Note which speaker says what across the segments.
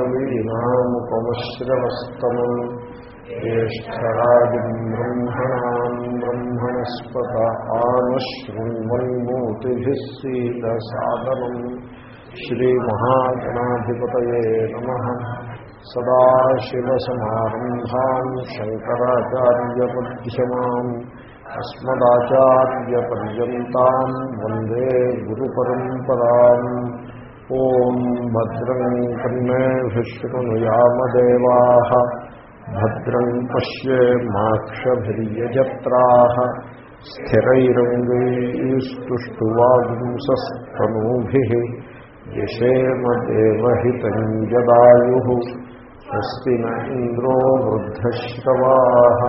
Speaker 1: वीणामुपमश्रवस्तमम् ज्येष्ठराजम् ब्रह्मणाम् ब्रह्मणस्पत आमशृण्वन्मूतिभिः सीदसादनम् श्रीमहागणाधिपतये नमः। सदाशिवसमारम्भाम् शङ्कराचार्यमध्यमाम् अस्मदाचार्यपर्यन्ताम् वंदे गुरुपरम्पराम्। ॐ भद्रम् कन्मेभिश्रुनुयामदेवाः भद्रम् पश्येमाक्षभिर्यजत्राः स्थिरैरङ्गैस्तुष्टुवागुंसस्तनूभिः यशेमदेवहितम् जदायुः स्वस्ति न इन्द्रो वृद्धश्रवाः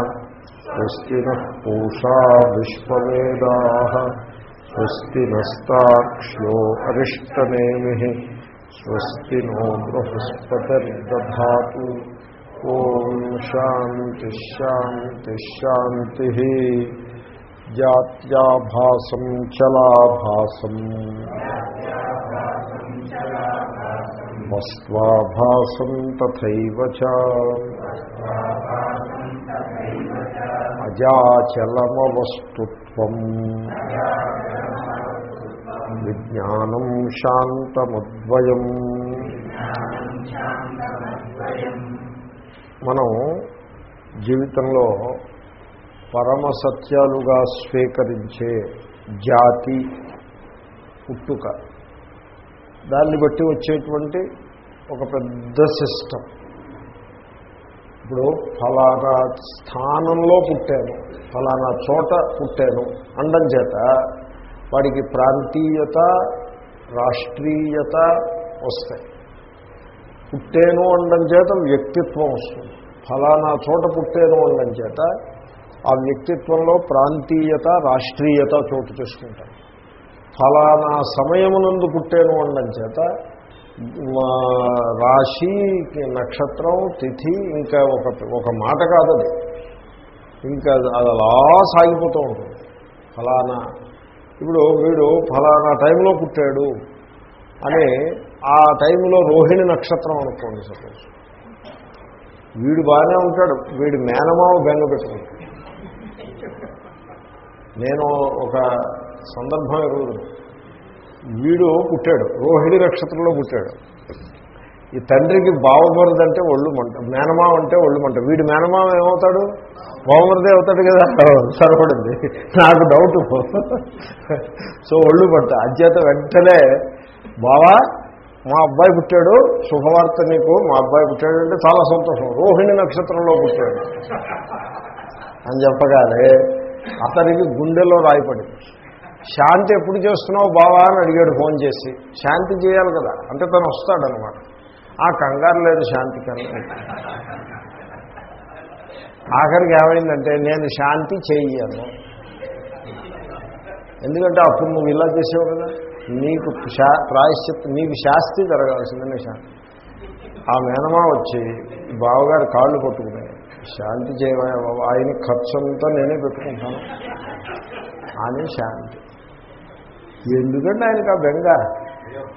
Speaker 1: स्वस्ति नः पूषा विश्ववेदाः స్వస్తి నస్తాక్ష్యో అరిష్టనేమి స్వస్తి నో బృహస్పతిర్దాతు ఓం శాంతి శాంతి శాంతి జాత్యాభాసం చలాభాసం వస్వాభాసం తథైవ అజాచలమవస్తుత్వం విజ్ఞానం శాంతమద్వయం మనం జీవితంలో పరమ సత్యాలుగా స్వీకరించే జాతి పుట్టుక. దాన్ని బట్టి వచ్చేటువంటి ఒక పెద్ద సిస్టమ్ ఇప్పుడు ఫలానా స్థానంలో పుట్టాను ఫలానా చోట పుట్టాను అండం చేత వాడికి ప్రాంతీయత రాష్ట్రీయత వస్తాయి పుట్టేను అండం చేత వ్యక్తిత్వం వస్తుంది. ఫలానా చోట పుట్టేను అండం చేత ఆ వ్యక్తిత్వంలో ప్రాంతీయత రాష్ట్రీయత చోటు చేసుకుంటాయి ఫలానా సమయమునందు పుట్టేను అండం చేత రాశి నక్షత్రం తిథి ఇంకా ఒక ఒక మాట కాదది. ఇంకా అది అలా సాగిపోతూ ఉంటుంది. ఫలానా ఇప్పుడు వీడు ఫలానా టైంలో పుట్టాడు అని ఆ టైంలో రోహిణి నక్షత్రం అనుకోండి సపోజ్. వీడు బాగానే ఉంటాడు. వీడి మేనమావ బెంగ పెట్టుకుంటాడు నేను ఒక సందర్భం ఎరుగుతుంది వీడు పుట్టాడు. రోహిణి నక్షత్రంలో పుట్టాడు. ఈ తండ్రికి బావమరిదంటే ఒళ్ళు మంట మేనమావ అంటే ఒళ్ళు మంట. వీడి మేనమావ ఏమవుతాడు? బావమరిదే అవుతాడు కదా? సరిపడింది. నాకు డౌట్ సో ఒళ్ళు మంట. అధ్యత వెంటనే బావా మా అబ్బాయి పుట్టాడు శుభవార్త నీకు. మా అబ్బాయి పుట్టాడు అంటే చాలా సంతోషం. రోహిణి నక్షత్రంలో పుట్టాడు. అని చెప్పగానే అతనికి గుండెలో రాయపడింది శాంతి ఎప్పుడు చేస్తున్నావు బావా? అని అడిగాడు ఫోన్ చేసి. శాంతి చేయాలి కదా. అంటే తను వస్తాడనమాట ఆ కంగారు లేదు శాంతి కన్నా ఆఖరికి ఏమైందంటే నేను శాంతి చేయను ఎందుకంటే అప్పుడు నువ్వు ఇలా చేసావు కదా. నీకు శా ప్రాయశ్చిత్ నీకు శాస్తి జరగాల్సిందనే శాంతి. ఆ మేనమా వచ్చి బావగారు కాళ్ళు పట్టుకున్నాయి. శాంతి చేయవా బాబు ఆయన ఖర్చు అంతా నేనే పెట్టుకుంటాను. అని శాంతి. ఎందుకంటే ఆయనకు ఆ బెంగ.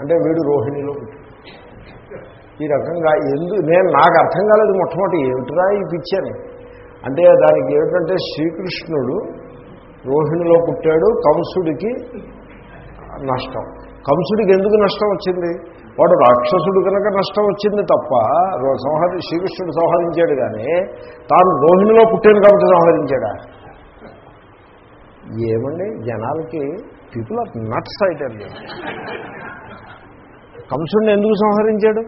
Speaker 1: అంటే వీడు రోహిణిలో పుట్టి ఈ రకంగా ఎందు నేను నాకు అర్థం కాలేదు మొట్టమొదటి ఏమిటిరా ఈ పిచ్చని? అంటే దానికి ఏమిటంటే శ్రీకృష్ణుడు రోహిణిలో పుట్టాడు కంసుడికి నష్టం. కంసుడికి ఎందుకు నష్టం వచ్చింది? వాడు రాక్షసుడు కనుక నష్టం వచ్చింది తప్ప సంహరి శ్రీకృష్ణుడు సంహరించాడు కానీ తాను రోహిణిలో పుట్టాను కాబట్టి సంహరించాడా? ఏమండి జనాలకి పీపుల్ ఆర్ నట్స్ అయితే కంసుడిని ఎందుకు సంహరించాడు?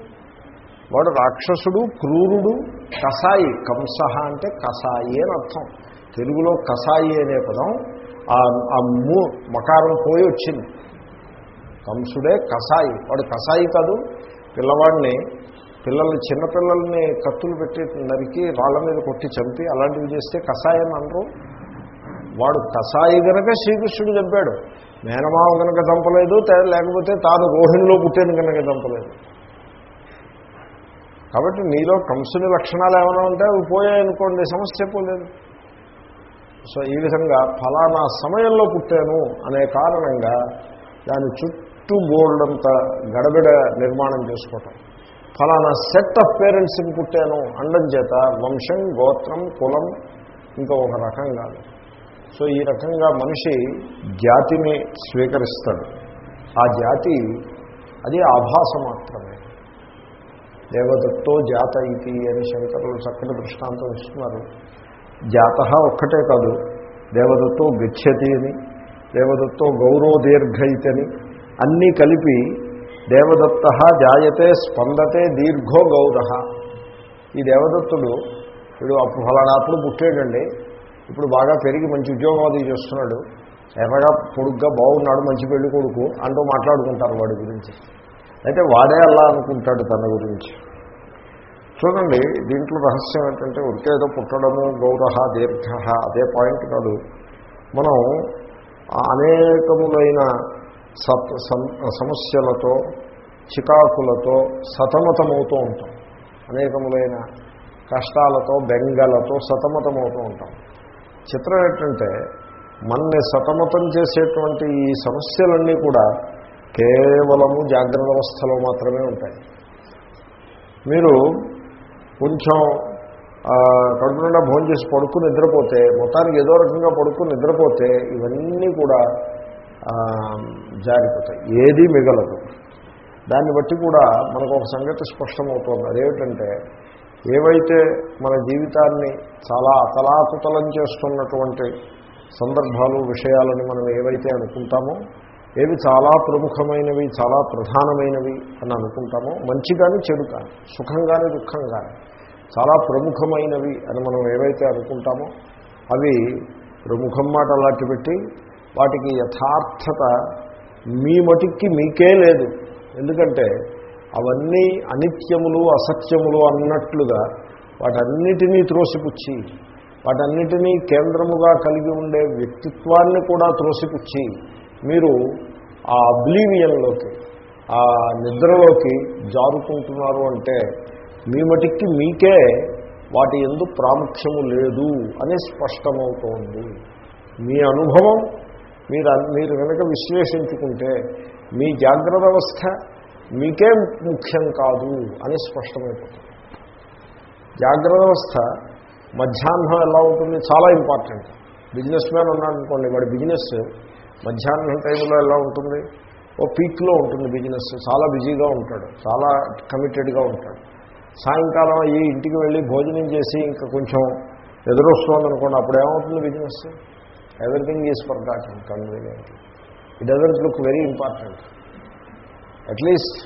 Speaker 1: వాడు రాక్షసుడు క్రూరుడు కసాయి కంసహ అంటే కసాయి అని అర్థం. తెలుగులో కసాయి అనే పదం ఆ మూ మకారం పోయి వచ్చింది. కంసుడే కసాయి. వాడు కసాయి కాదు పిల్లవాడిని పిల్లల్ని చిన్నపిల్లల్ని కత్తులు పెట్టి నరికి రాళ్ళ మీద కొట్టి చంపి అలాంటివి చేస్తే కషాయం అనరు. వాడు కషాయి గనక శ్రీకృష్ణుడు చంపాడు. మేనమావ కనుక చంపలేదు లేకపోతే తాను రోహిణిలో పుట్టేను కనుక చంపలేదు. కాబట్టి మీలో కంసుని లక్షణాలు ఏమైనా ఉంటే అవి పోయాయనుకోండి సమస్య పోలేదు. సో ఈ విధంగా ఫలానా సమయంలో పుట్టాను అనే కారణంగా దాని చుట్టూ బోర్డంత గడబిడ నిర్మాణం చేసుకోవటం. ఫలానా సెట్ ఆఫ్ పేరెంట్స్కి పుట్టాను అండం చేత వంశం గోత్రం కులం ఇంకా ఒక రకం కాదు. సో ఈ రకంగా మనిషి జాతిని స్వీకరిస్తాడు. ఆ జాతి అది ఆభాస మాత్రం దేవదత్తో జాత ఇది అని శంకరులు చక్కటి దృష్టాంతం ఇస్తున్నారు. జాత ఒక్కటే కాదు దేవదత్తో గచ్చతి అని దేవదత్తో గౌరవ దీర్ఘ అన్నీ కలిపి దేవదత్త జాయతే స్పందతే దీర్ఘో గౌర. ఈ దేవదత్తుడు వీడు అప్పుడు ఫలానాప్పుడు పుట్టాడండి ఇప్పుడు బాగా పెరిగి మంచి ఉద్యోగం అది చేస్తున్నాడు ఎర్రగా పొడుగ్గా బాగున్నాడు మంచి పెళ్ళి కొడుకు అంటూ మాట్లాడుకుంటారు వాడి గురించి. అయితే వాడే అలా అనుకుంటాడు తన గురించి. చూడండి దీంట్లో రహస్యం ఏంటంటే ఉడికే ఏదో పుట్టడము గౌరహ దీర్ఘ అదే పాయింట్ కాదు. మనం అనేకములైన సత్ సమస్యలతో చికాకులతో సతమతమవుతూ ఉంటాం. అనేకములైన కష్టాలతో బెంగలతో సతమతమవుతూ ఉంటాం. చిత్రం ఏంటంటే మనని సతమతం చేసేటువంటి ఈ సమస్యలన్నీ కూడా కేవలము జాగ్రత్త అవస్థలో మాత్రమే ఉంటాయి. మీరు కొంచెం కడుపు నిండా భోజనం చేసి పడుకుని నిద్రపోతే మొత్తానికి ఏదో రకంగా పడుకుని నిద్రపోతే ఇవన్నీ కూడా జారిపోతాయి. ఏదీ మిగలదు. దాన్ని బట్టి కూడా మనకు ఒక సంగతి స్పష్టమవుతుంది. అదేమిటంటే ఏవైతే మన జీవితాన్ని చాలా అతలాకుతలం చేస్తున్నటువంటి సందర్భాలు విషయాలని మనం ఏవైతే అనుకుంటామో ఏవి చాలా ప్రముఖమైనవి చాలా ప్రధానమైనవి అని అనుకుంటామో మంచి కానీ చెడు కానీ సుఖం కానీ దుఃఖం కానీ చాలా ప్రముఖమైనవి అని మనం ఏవైతే అనుకుంటామో అవి ప్రముఖం మాట అలాంటి పెట్టి వాటికి యథార్థత మీ మటికి మీకే లేదు. ఎందుకంటే అవన్నీ అనిత్యములు అసత్యములు అన్నట్లుగా వాటన్నిటినీ త్రోసిపుచ్చి వాటన్నిటినీ కేంద్రముగా కలిగి ఉండే వ్యక్తిత్వాన్ని కూడా త్రోసిపుచ్చి మీరు ఆ అబ్లీవియన్లోకి ఆ నిద్రలోకి జారుకుంటున్నారు అంటే మీ మటికి మీకే వాటి ఎందు ప్రాముఖ్యము లేదు అని స్పష్టమవుతోంది. మీ అనుభవం మీరు మీరు కనుక విశ్లేషించుకుంటే మీ జాగ్రత్త అవస్థ మీకే ముఖ్యం కాదు అని స్పష్టమైపోతుంది. జాగ్రత్త అవస్థ మధ్యాహ్నం ఎలా ఉంటుంది చాలా ఇంపార్టెంట్. బిజినెస్ మ్యాన్ ఉన్నాడు అనుకోండి వాడి బిజినెస్ మధ్యాహ్నం టైంలో ఎలా ఉంటుంది? ఓ పీక్లో ఉంటుంది బిజినెస్. చాలా బిజీగా ఉంటాడు. చాలా కమిటెడ్గా ఉంటాడు. సాయంకాలం ఈ ఇంటికి వెళ్ళి భోజనం చేసి ఇంకా కొంచెం ఎదురొస్తుంది అనుకోండి అప్పుడు ఏమవుతుంది business everything is for దాటింగ్ convenient it doesn't look very important at least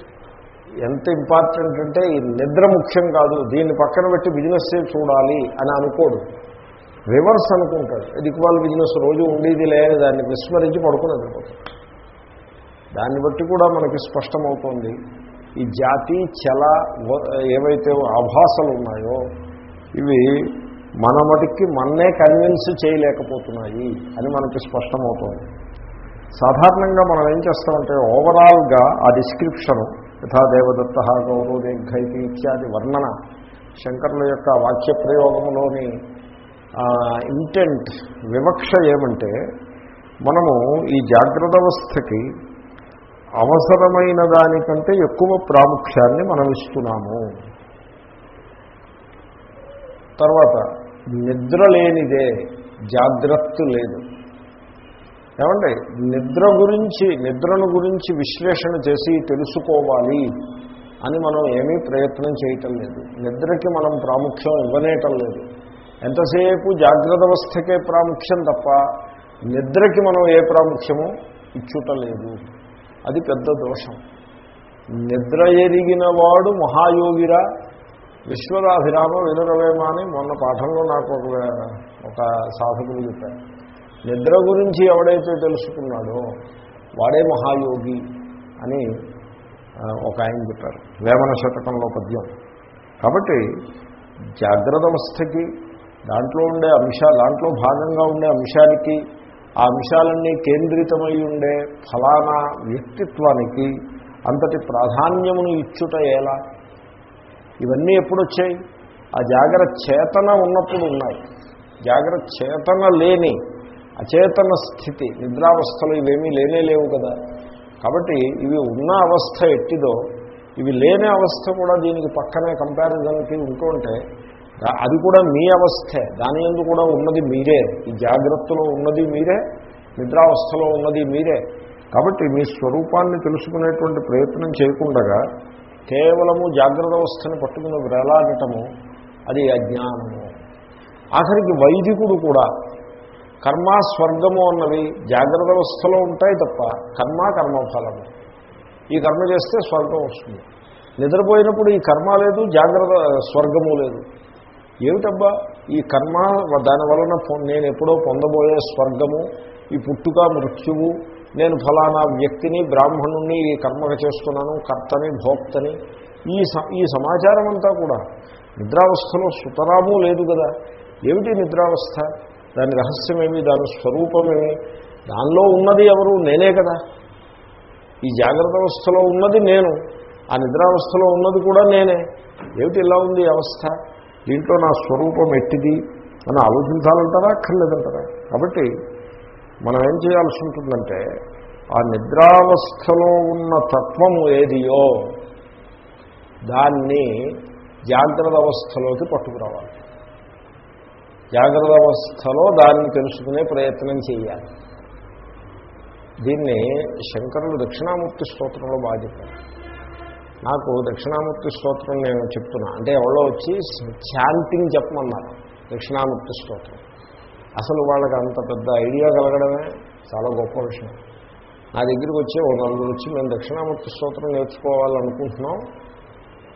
Speaker 1: ఎంత ఇంపార్టెంట్ అంటే ఈ నిద్ర ముఖ్యం కాదు. దీన్ని పక్కన పెట్టి బిజినెస్ చూడాలి అని అనుకోడు. రివర్స్ అనుకుంటాడు దిక్కువాళ్ళ బిజినెస్ రోజు ఉండేది లేని దాన్ని విస్మరించి పడుకుని నిద్రపోతాడు దాన్ని బట్టి కూడా మనకి స్పష్టమవుతోంది ఈ జాతి చల ఏవైతే ఆభాసలు ఉన్నాయో ఇవి మన మటుకి మన్నే కన్విన్స్ చేయలేకపోతున్నాయి అని మనకి స్పష్టమవుతోంది. సాధారణంగా మనం ఏం చేస్తామంటే ఓవరాల్గా ఆ డిస్క్రిప్షను యథా దేవదత్త గౌరవదీర్ఘైతి ఇత్యాది వర్ణన శంకరుల యొక్క వాక్య ప్రయోగంలోని ఇంటెంట్ వివక్ష ఏమంటే మనము ఈ జాగ్రత్త అవస్థకి అవసరమైన దానికంటే ఎక్కువ ప్రాముఖ్యాన్ని మనం ఇస్తున్నాము తర్వాత నిద్ర లేనిదే జాగ్రత్త లేదు. ఏమండి? నిద్ర గురించి నిద్రను గురించి విశ్లేషణ చేసి తెలుసుకోవాలి అని మనం ఏమీ ప్రయత్నం చేయటం లేదు. నిద్రకి మనం ప్రాముఖ్యం ఇవ్వనేయటం లేదు. ఎంతసేపు జాగ్రత్త అవస్థకే ప్రాముఖ్యం తప్ప నిద్రకి మనం ఏ ప్రాముఖ్యము ఇచ్చుటలేదు. అది పెద్ద దోషం. నిద్ర ఎరిగిన వాడు మహాయోగిరా. విశ్వరాభిరామ వినురవేమ అని మొన్న పాఠంలో నాకు ఒక ఒక సాధకులు చెప్పారు. నిద్ర గురించి ఎవడైతే తెలుసుకున్నాడో వాడే మహాయోగి అని ఒక ఆయన చెప్పారు. వేమన శతకంలో పద్యం. కాబట్టి జాగ్రత్త అవస్థకి దాంట్లో ఉండే అంశాలు దాంట్లో భాగంగా ఉండే అంశానికి ఆ అంశాలన్నీ కేంద్రితమై ఉండే ఫలానా వ్యక్తిత్వానికి అంతటి ప్రాధాన్యమును ఇచ్చుట ఎలా? ఇవన్నీ ఎప్పుడొచ్చాయి? ఆ జాగ్రత్త చేతన ఉన్నప్పుడు ఉన్నాయి. జాగ్రత్త చేతన లేని అచేతన స్థితి నిద్రావస్థలు ఇవేమీ లేనే లేవు కదా. కాబట్టి ఇవి ఉన్న అవస్థ ఎట్టిదో ఇవి లేని అవస్థ కూడా దీనికి పక్కనే కంపారిజన్కి ఉంటుంటే ఉంటే అది కూడా మీ అవస్థే. దాని ఎందు కూడా ఉన్నది మీరే. ఈ జాగ్రత్తలో ఉన్నది మీరే. నిద్రావస్థలో ఉన్నది మీరే. కాబట్టి మీ స్వరూపాన్ని తెలుసుకునేటువంటి ప్రయత్నం చేయకుండగా కేవలము జాగ్రత్త అవస్థని పట్టుకుని వేలాడటము అది అజ్ఞానము. ఆఖరికి వైదికుడు కూడా కర్మ స్వర్గము అన్నవి జాగ్రత్త అవస్థలో ఉంటాయి తప్ప కర్మ కర్మఫలము. ఈ కర్మ చేస్తే స్వర్గం వస్తుంది. నిద్రపోయినప్పుడు ఈ కర్మ లేదు జాగ్రత్త స్వర్గము లేదు. ఏమిటబ్బా? ఈ కర్మ దాని వలన నేను ఎప్పుడో పొందబోయే స్వర్గము ఈ పుట్టుక మృత్యువు నేను ఫలానా వ్యక్తిని బ్రాహ్మణుణ్ణి ఈ కర్మగా చేస్తున్నాను కర్తని భోక్తని ఈ స- ఈ సమాచారం అంతా కూడా నిద్రావస్థలో సుతరాము లేదు కదా. ఏమిటి నిద్రావస్థ? దాని రహస్యమేమి? దాని స్వరూపమేమి దానిలో ఉన్నది ఎవరు? నేనే కదా. ఈ జాగ్రత్త అవస్థలో ఉన్నది నేను. ఆ నిద్రావస్థలో ఉన్నది కూడా నేనే. ఏమిటి ఇలా ఉంది ఈ అవస్థ? దీంట్లో నా స్వరూపం ఎట్టిది అని ఆలోచించాలంటారా? అక్కర్లేదంటారా? కాబట్టి మనం ఏం చేయాల్సి ఉంటుందంటే ఆ నిద్రావస్థలో ఉన్న తత్వము ఏదియో దాన్ని జాగ్రత్త అవస్థలోకి పట్టుకురావాలి. జాగ్రత్త అవస్థలో దాన్ని తెలుసుకునే ప్రయత్నం చేయాలి. దీన్ని శంకరులు దక్షిణామూర్తి స్తోత్రంలో బాగా చెప్పారు. నాకు దక్షిణామూర్తి స్తోత్రం నేను చెప్తున్నా. అంటే ఎవరో వచ్చి చాంటింగ్ చెప్పమన్నారు దక్షిణామూర్తి స్తోత్రం. అసలు వాళ్ళకి అంత పెద్ద ఐడియా కలగడమే చాలా గొప్ప విషయం. నా దగ్గరికి వచ్చి ఓ నలుగురు వచ్చి మేము దక్షిణామూర్తి స్తోత్రం నేర్చుకోవాలనుకుంటున్నాం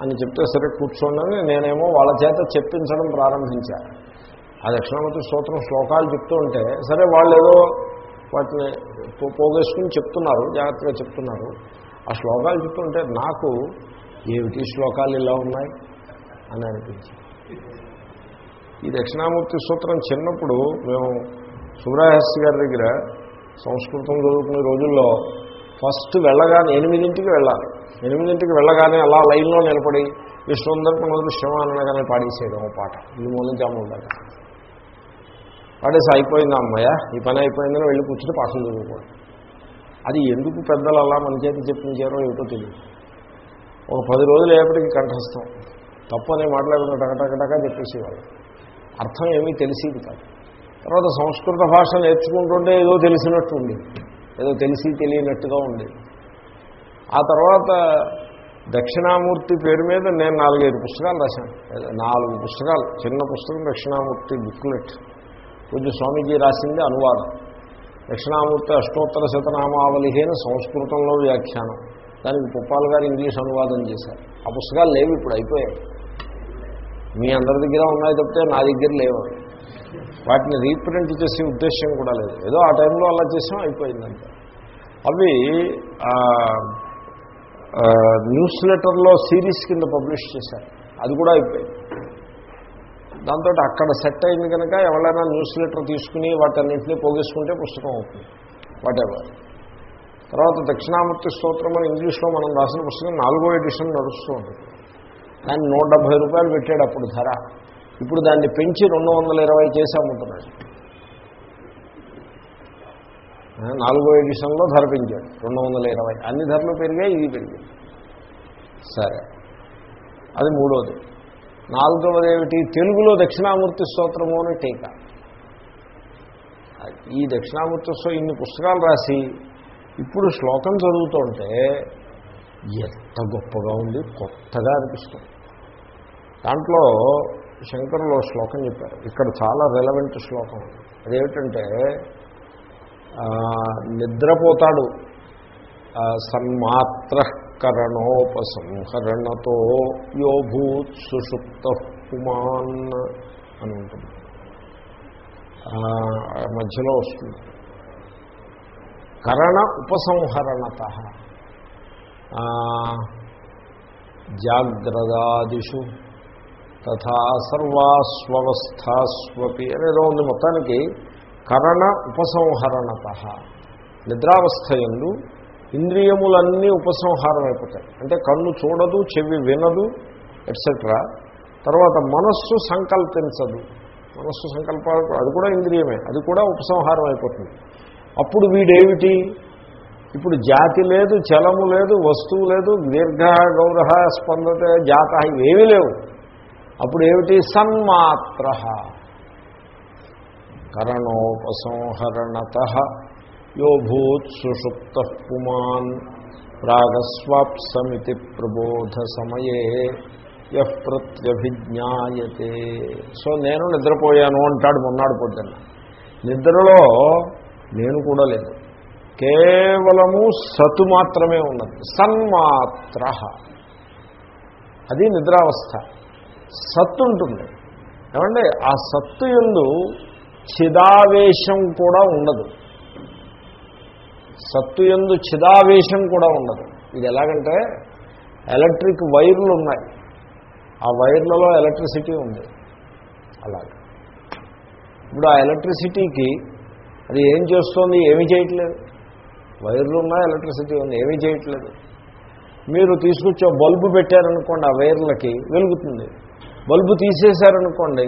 Speaker 1: అని చెప్తే సరే కూర్చోండి నేనేమో వాళ్ళ చేత చెప్పించడం ప్రారంభించాను ఆ దక్షిణామూర్తి స్తోత్రం శ్లోకాలు చెప్తూ ఉంటే సరే వాళ్ళు ఏదో వాటిని పో- పోగేసుకుని చెప్తున్నారు జాగ్రత్తగా చెప్తున్నారు. ఆ శ్లోకాలు చెప్తుంటే నాకు ఏమిటి శ్లోకాలు ఇలా ఉన్నాయి అని అనిపించింది. ఈ దక్షిణామూర్తి సూత్రం చిన్నప్పుడు మేము సుబ్రహస్య గారి దగ్గర సంస్కృతం చదువుకునే రోజుల్లో ఫస్ట్ వెళ్ళగానే ఎనిమిదింటికి వెళ్ళాలి. ఎనిమిదింటికి వెళ్ళగానే అలా లైన్లో నిలబడి విశ్వందర్పణ దృశ్యమానగానే పాడేసేయడం ఓ పాట. ఈ మూలం నుంచి ఆ పాడేసి అయిపోయింది అమ్మయ్య ఈ పని అయిపోయిందని వెళ్ళి కూర్చుని పాఠం చదువుకోండి అది ఎందుకు పెద్దలు అలా మన చేతి చెప్పించారో ఏమిటో తెలియదు. ఒక పది రోజులు ఏపటికి కంఠస్థం. తప్పు అనే మాట్లాడుకున్న టకటకటగా చెప్పేసేవాళ్ళు. అర్థం ఏమీ తెలిసేది కాదు. తర్వాత సంస్కృత భాష నేర్చుకుంటుంటే ఏదో తెలిసినట్టు ఉంది. ఏదో తెలిసి తెలియనట్టుగా ఉంది. ఆ తర్వాత దక్షిణామూర్తి పేరు మీద నేను నాలుగైదు పుస్తకాలు రాశాను. నాలుగు పుస్తకాలు చిన్న పుస్తకం దక్షిణామూర్తి బుక్లెట్. కొంచెం స్వామీజీ రాసింది అనువాదం. దక్షిణామూర్తి అష్టోత్తర శతనామావళి అని సంస్కృతంలో వ్యాఖ్యానం. దానికి పుప్పాల్ గారు ఇంగ్లీష్ అనువాదం చేశారు. ఆ పుస్తకాలు లేవు ఇప్పుడు అయిపోయాయి. మీ అందరి దగ్గర ఉన్నాయి తప్పితే నా దగ్గర లేవు. వాటిని రీప్రింట్ చేసే ఉద్దేశం కూడా లేదు. ఏదో ఆ టైంలో అలా చేసాం అయిపోయిందంటే అవి న్యూస్ లెటర్లో సిరీస్ కింద పబ్లిష్ చేశారు. అది కూడా అయిపోయింది. దాంతో అక్కడ సెట్ అయింది కనుక ఎవరైనా న్యూస్ లెటర్ తీసుకుని వాటన్నింటినీ పోగేసుకుంటే పుస్తకం అవుతుంది. వాటెవర్ తర్వాత దక్షిణామూర్తి స్తోత్రం అని ఇంగ్లీష్లో మనం రాసిన పుస్తకం నాలుగో ఎడిషన్ నడుస్తూ ఉంటుంది. దాన్ని నూట డెబ్భై రూపాయలు పెట్టాడు అప్పుడు ధర. ఇప్పుడు దాన్ని పెంచి రెండు వందల ఇరవై చేసి అమ్ముతున్నాడు. నాలుగో ఎడిషన్లో ధర పెంచాడు. రెండు వందల ఇరవై. అన్ని ధరలు పెరిగాయి ఇది పెరిగింది సరే. అది మూడోది. నాలుగవదేమిటి? తెలుగులో దక్షిణామూర్తి స్తోత్రము అని టీకా. ఈ దక్షిణామూర్తి స్తో ఇన్ని పుస్తకాలు రాసి ఇప్పుడు శ్లోకం చదువుతుంటే ఎంత గొప్పగా ఉంది కొత్తగా అనిపిస్తుంది. దాంట్లో శంకరులో శ్లోకం చెప్పారు. ఇక్కడ చాలా రెలవెంట్ శ్లోకం అదేమిటంటే నిద్రపోతాడు నిద్రపోతాడు కరణోపసంహరణతో సన్మాత్రకరణోపసంహరణతో యోభూత్ సుషుప్త పుమాన్ అని ఉంటుంది. మధ్యలో వస్తుంది. కరణ ఉపసంహరణత. జాగ్రదాదిషు తథా సర్వాస్వస్థాస్వపి అనేదో ఉంది. మొత్తానికి కరణ ఉపసంహరణత. నిద్రావస్థ ఎందు ఇంద్రియములన్నీ ఉపసంహారం అయిపోతాయి అంటే కన్ను చూడదు చెవి వినదు ఎట్సెట్రా తర్వాత మనస్సు సంకల్పించదు. మనస్సు సంకల్పాలు అది కూడా ఇంద్రియమే అది కూడా ఉపసంహారం అయిపోతుంది అప్పుడు వీడేమిటి? ఇప్పుడు జాతి లేదు చలము లేదు వస్తువు లేదు దీర్ఘ గౌరవ స్పందత జాత ఏమీ లేవు. అప్పుడు ఏమిటి సన్మాత్ర. కరణోపసంహరణత. యో భూత్ సుషుప్త పుమాన్ రాగస్వాప్సమితి ప్రబోధ సమయే యః ప్రత్యభిజ్ఞాయతే సో నేను నిద్రపోయాను అంటాడు మొన్నాడు పొద్దున్న. నిద్రలో నేను కూడా లేదు. కేవలము సతు మాత్రమే ఉన్నది. సన్మాత్ర. అది నిద్రావస్థ. సత్తు ఉంటుంది. ఏమంటే ఆ సత్తు ఎందు చిదావేశం కూడా ఉండదు. సత్తుయందు చిదావేశం కూడా ఉండదు. ఇది ఎలాగంటే ఎలక్ట్రిక్ వైర్లు ఉన్నాయి. ఆ వైర్లలో ఎలక్ట్రిసిటీ ఉంది. అలాగే. ఇప్పుడు ఆ ఎలక్ట్రిసిటీకి అది ఏం చేస్తోంది? ఏమీ చేయట్లేదు. వైర్లు ఉన్నాయి ఎలక్ట్రిసిటీ ఉంది. ఏమీ చేయట్లేదు. మీరు తీసుకొచ్చే బల్బు పెట్టారనుకోండి ఆ వైర్లకి వెలుగుతుంది. బల్బు తీసేశారనుకోండి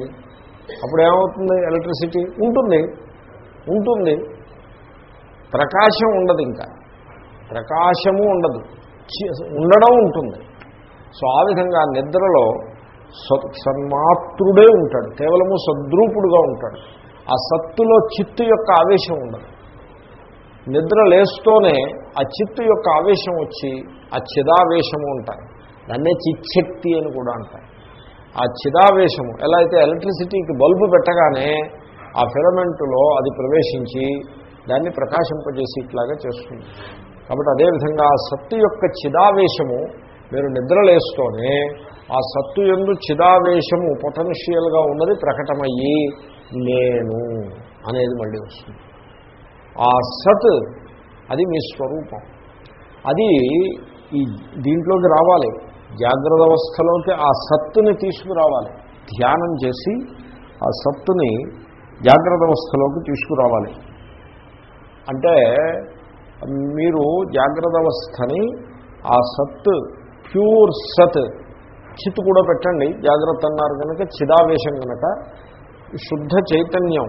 Speaker 1: అప్పుడు ఏమవుతుంది? ఎలక్ట్రిసిటీ ఉంటుంది. ఉంటుంది. ప్రకాశం ఉండదు ఇంకా. ప్రకాశము ఉండదు. ఉండడం ఉంటుంది. సో ఆ విధంగా నిద్రలో సన్మాత్రుడే ఉంటాడు. కేవలము సద్రూపుడుగా ఉంటాడు. ఆ సత్తులో చిత్తు యొక్క ఆవేశం ఉండదు. నిద్ర లేస్తూనే ఆ చిత్తు యొక్క ఆవేశం వచ్చి ఆ చిదావేశము ఉంటాయి దాన్నే చిచ్చక్తి అని కూడా అంటారు. ఆ చిదావేశము ఎలా అయితే ఎలక్ట్రిసిటీకి బల్బు పెట్టగానే ఆ ఫిలమెంటులో అది ప్రవేశించి దాన్ని ప్రకాశింపజేసి ఇట్లాగా చేస్తుంది. కాబట్టి అదేవిధంగా ఆ సత్తు యొక్క చిదావేశము మీరు నిద్రలేస్తూనే ఆ సత్తు ఎందు చిదావేశము పొటెన్షియల్గా ఉన్నది ప్రకటమయ్యి నేను అనేది మళ్ళీ వస్తుంది. ఆ సత్ అది మీ స్వరూపం. అది ఈ దీంట్లోకి రావాలి. జాగ్రత్త అవస్థలోకి ఆ సత్తుని తీసుకురావాలి. ధ్యానం చేసి ఆ సత్తుని జాగ్రత్త అవస్థలోకి తీసుకురావాలి. అంటే మీరు జాగ్రత్త అవస్థని ఆ సత్ ప్యూర్ సత్ చిత్తు కూడా పెట్టండి. జాగ్రత్త అన్నారు కనుక చిదావేశం కనుక శుద్ధ చైతన్యం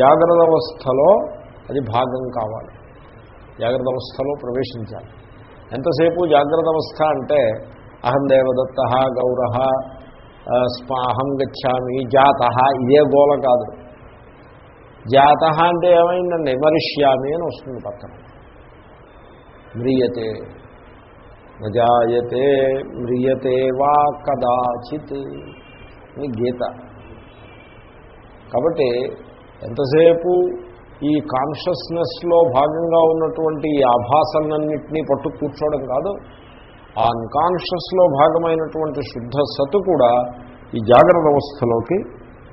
Speaker 1: జాగ్రత్త అవస్థలో అది భాగం కావాలి. జాగ్రత్త అవస్థలో ప్రవేశించాలి. ఎంతసేపు జాగ్రత్త అవస్థ అంటే అహం దేవదత్త గౌర అహం గచ్చామి జాత ఇదే గోల కాదు. జాత అంటే ఏమైందండి? మరిష్యామి అని వస్తుంది పక్కన. మ్రియతే. నజాయతే మ్రియతే వా కదాచిత్ అని గీత. కాబట్టి ఎంతసేపు ఈ కాన్షియస్నెస్లో భాగంగా ఉన్నటువంటి ఈ పట్టు కూర్చోవడం కాదు ఆ అన్కాన్షియస్లో భాగమైనటువంటి శుద్ధ సత్తు కూడా ఈ జాగ్రత్త అవస్థలోకి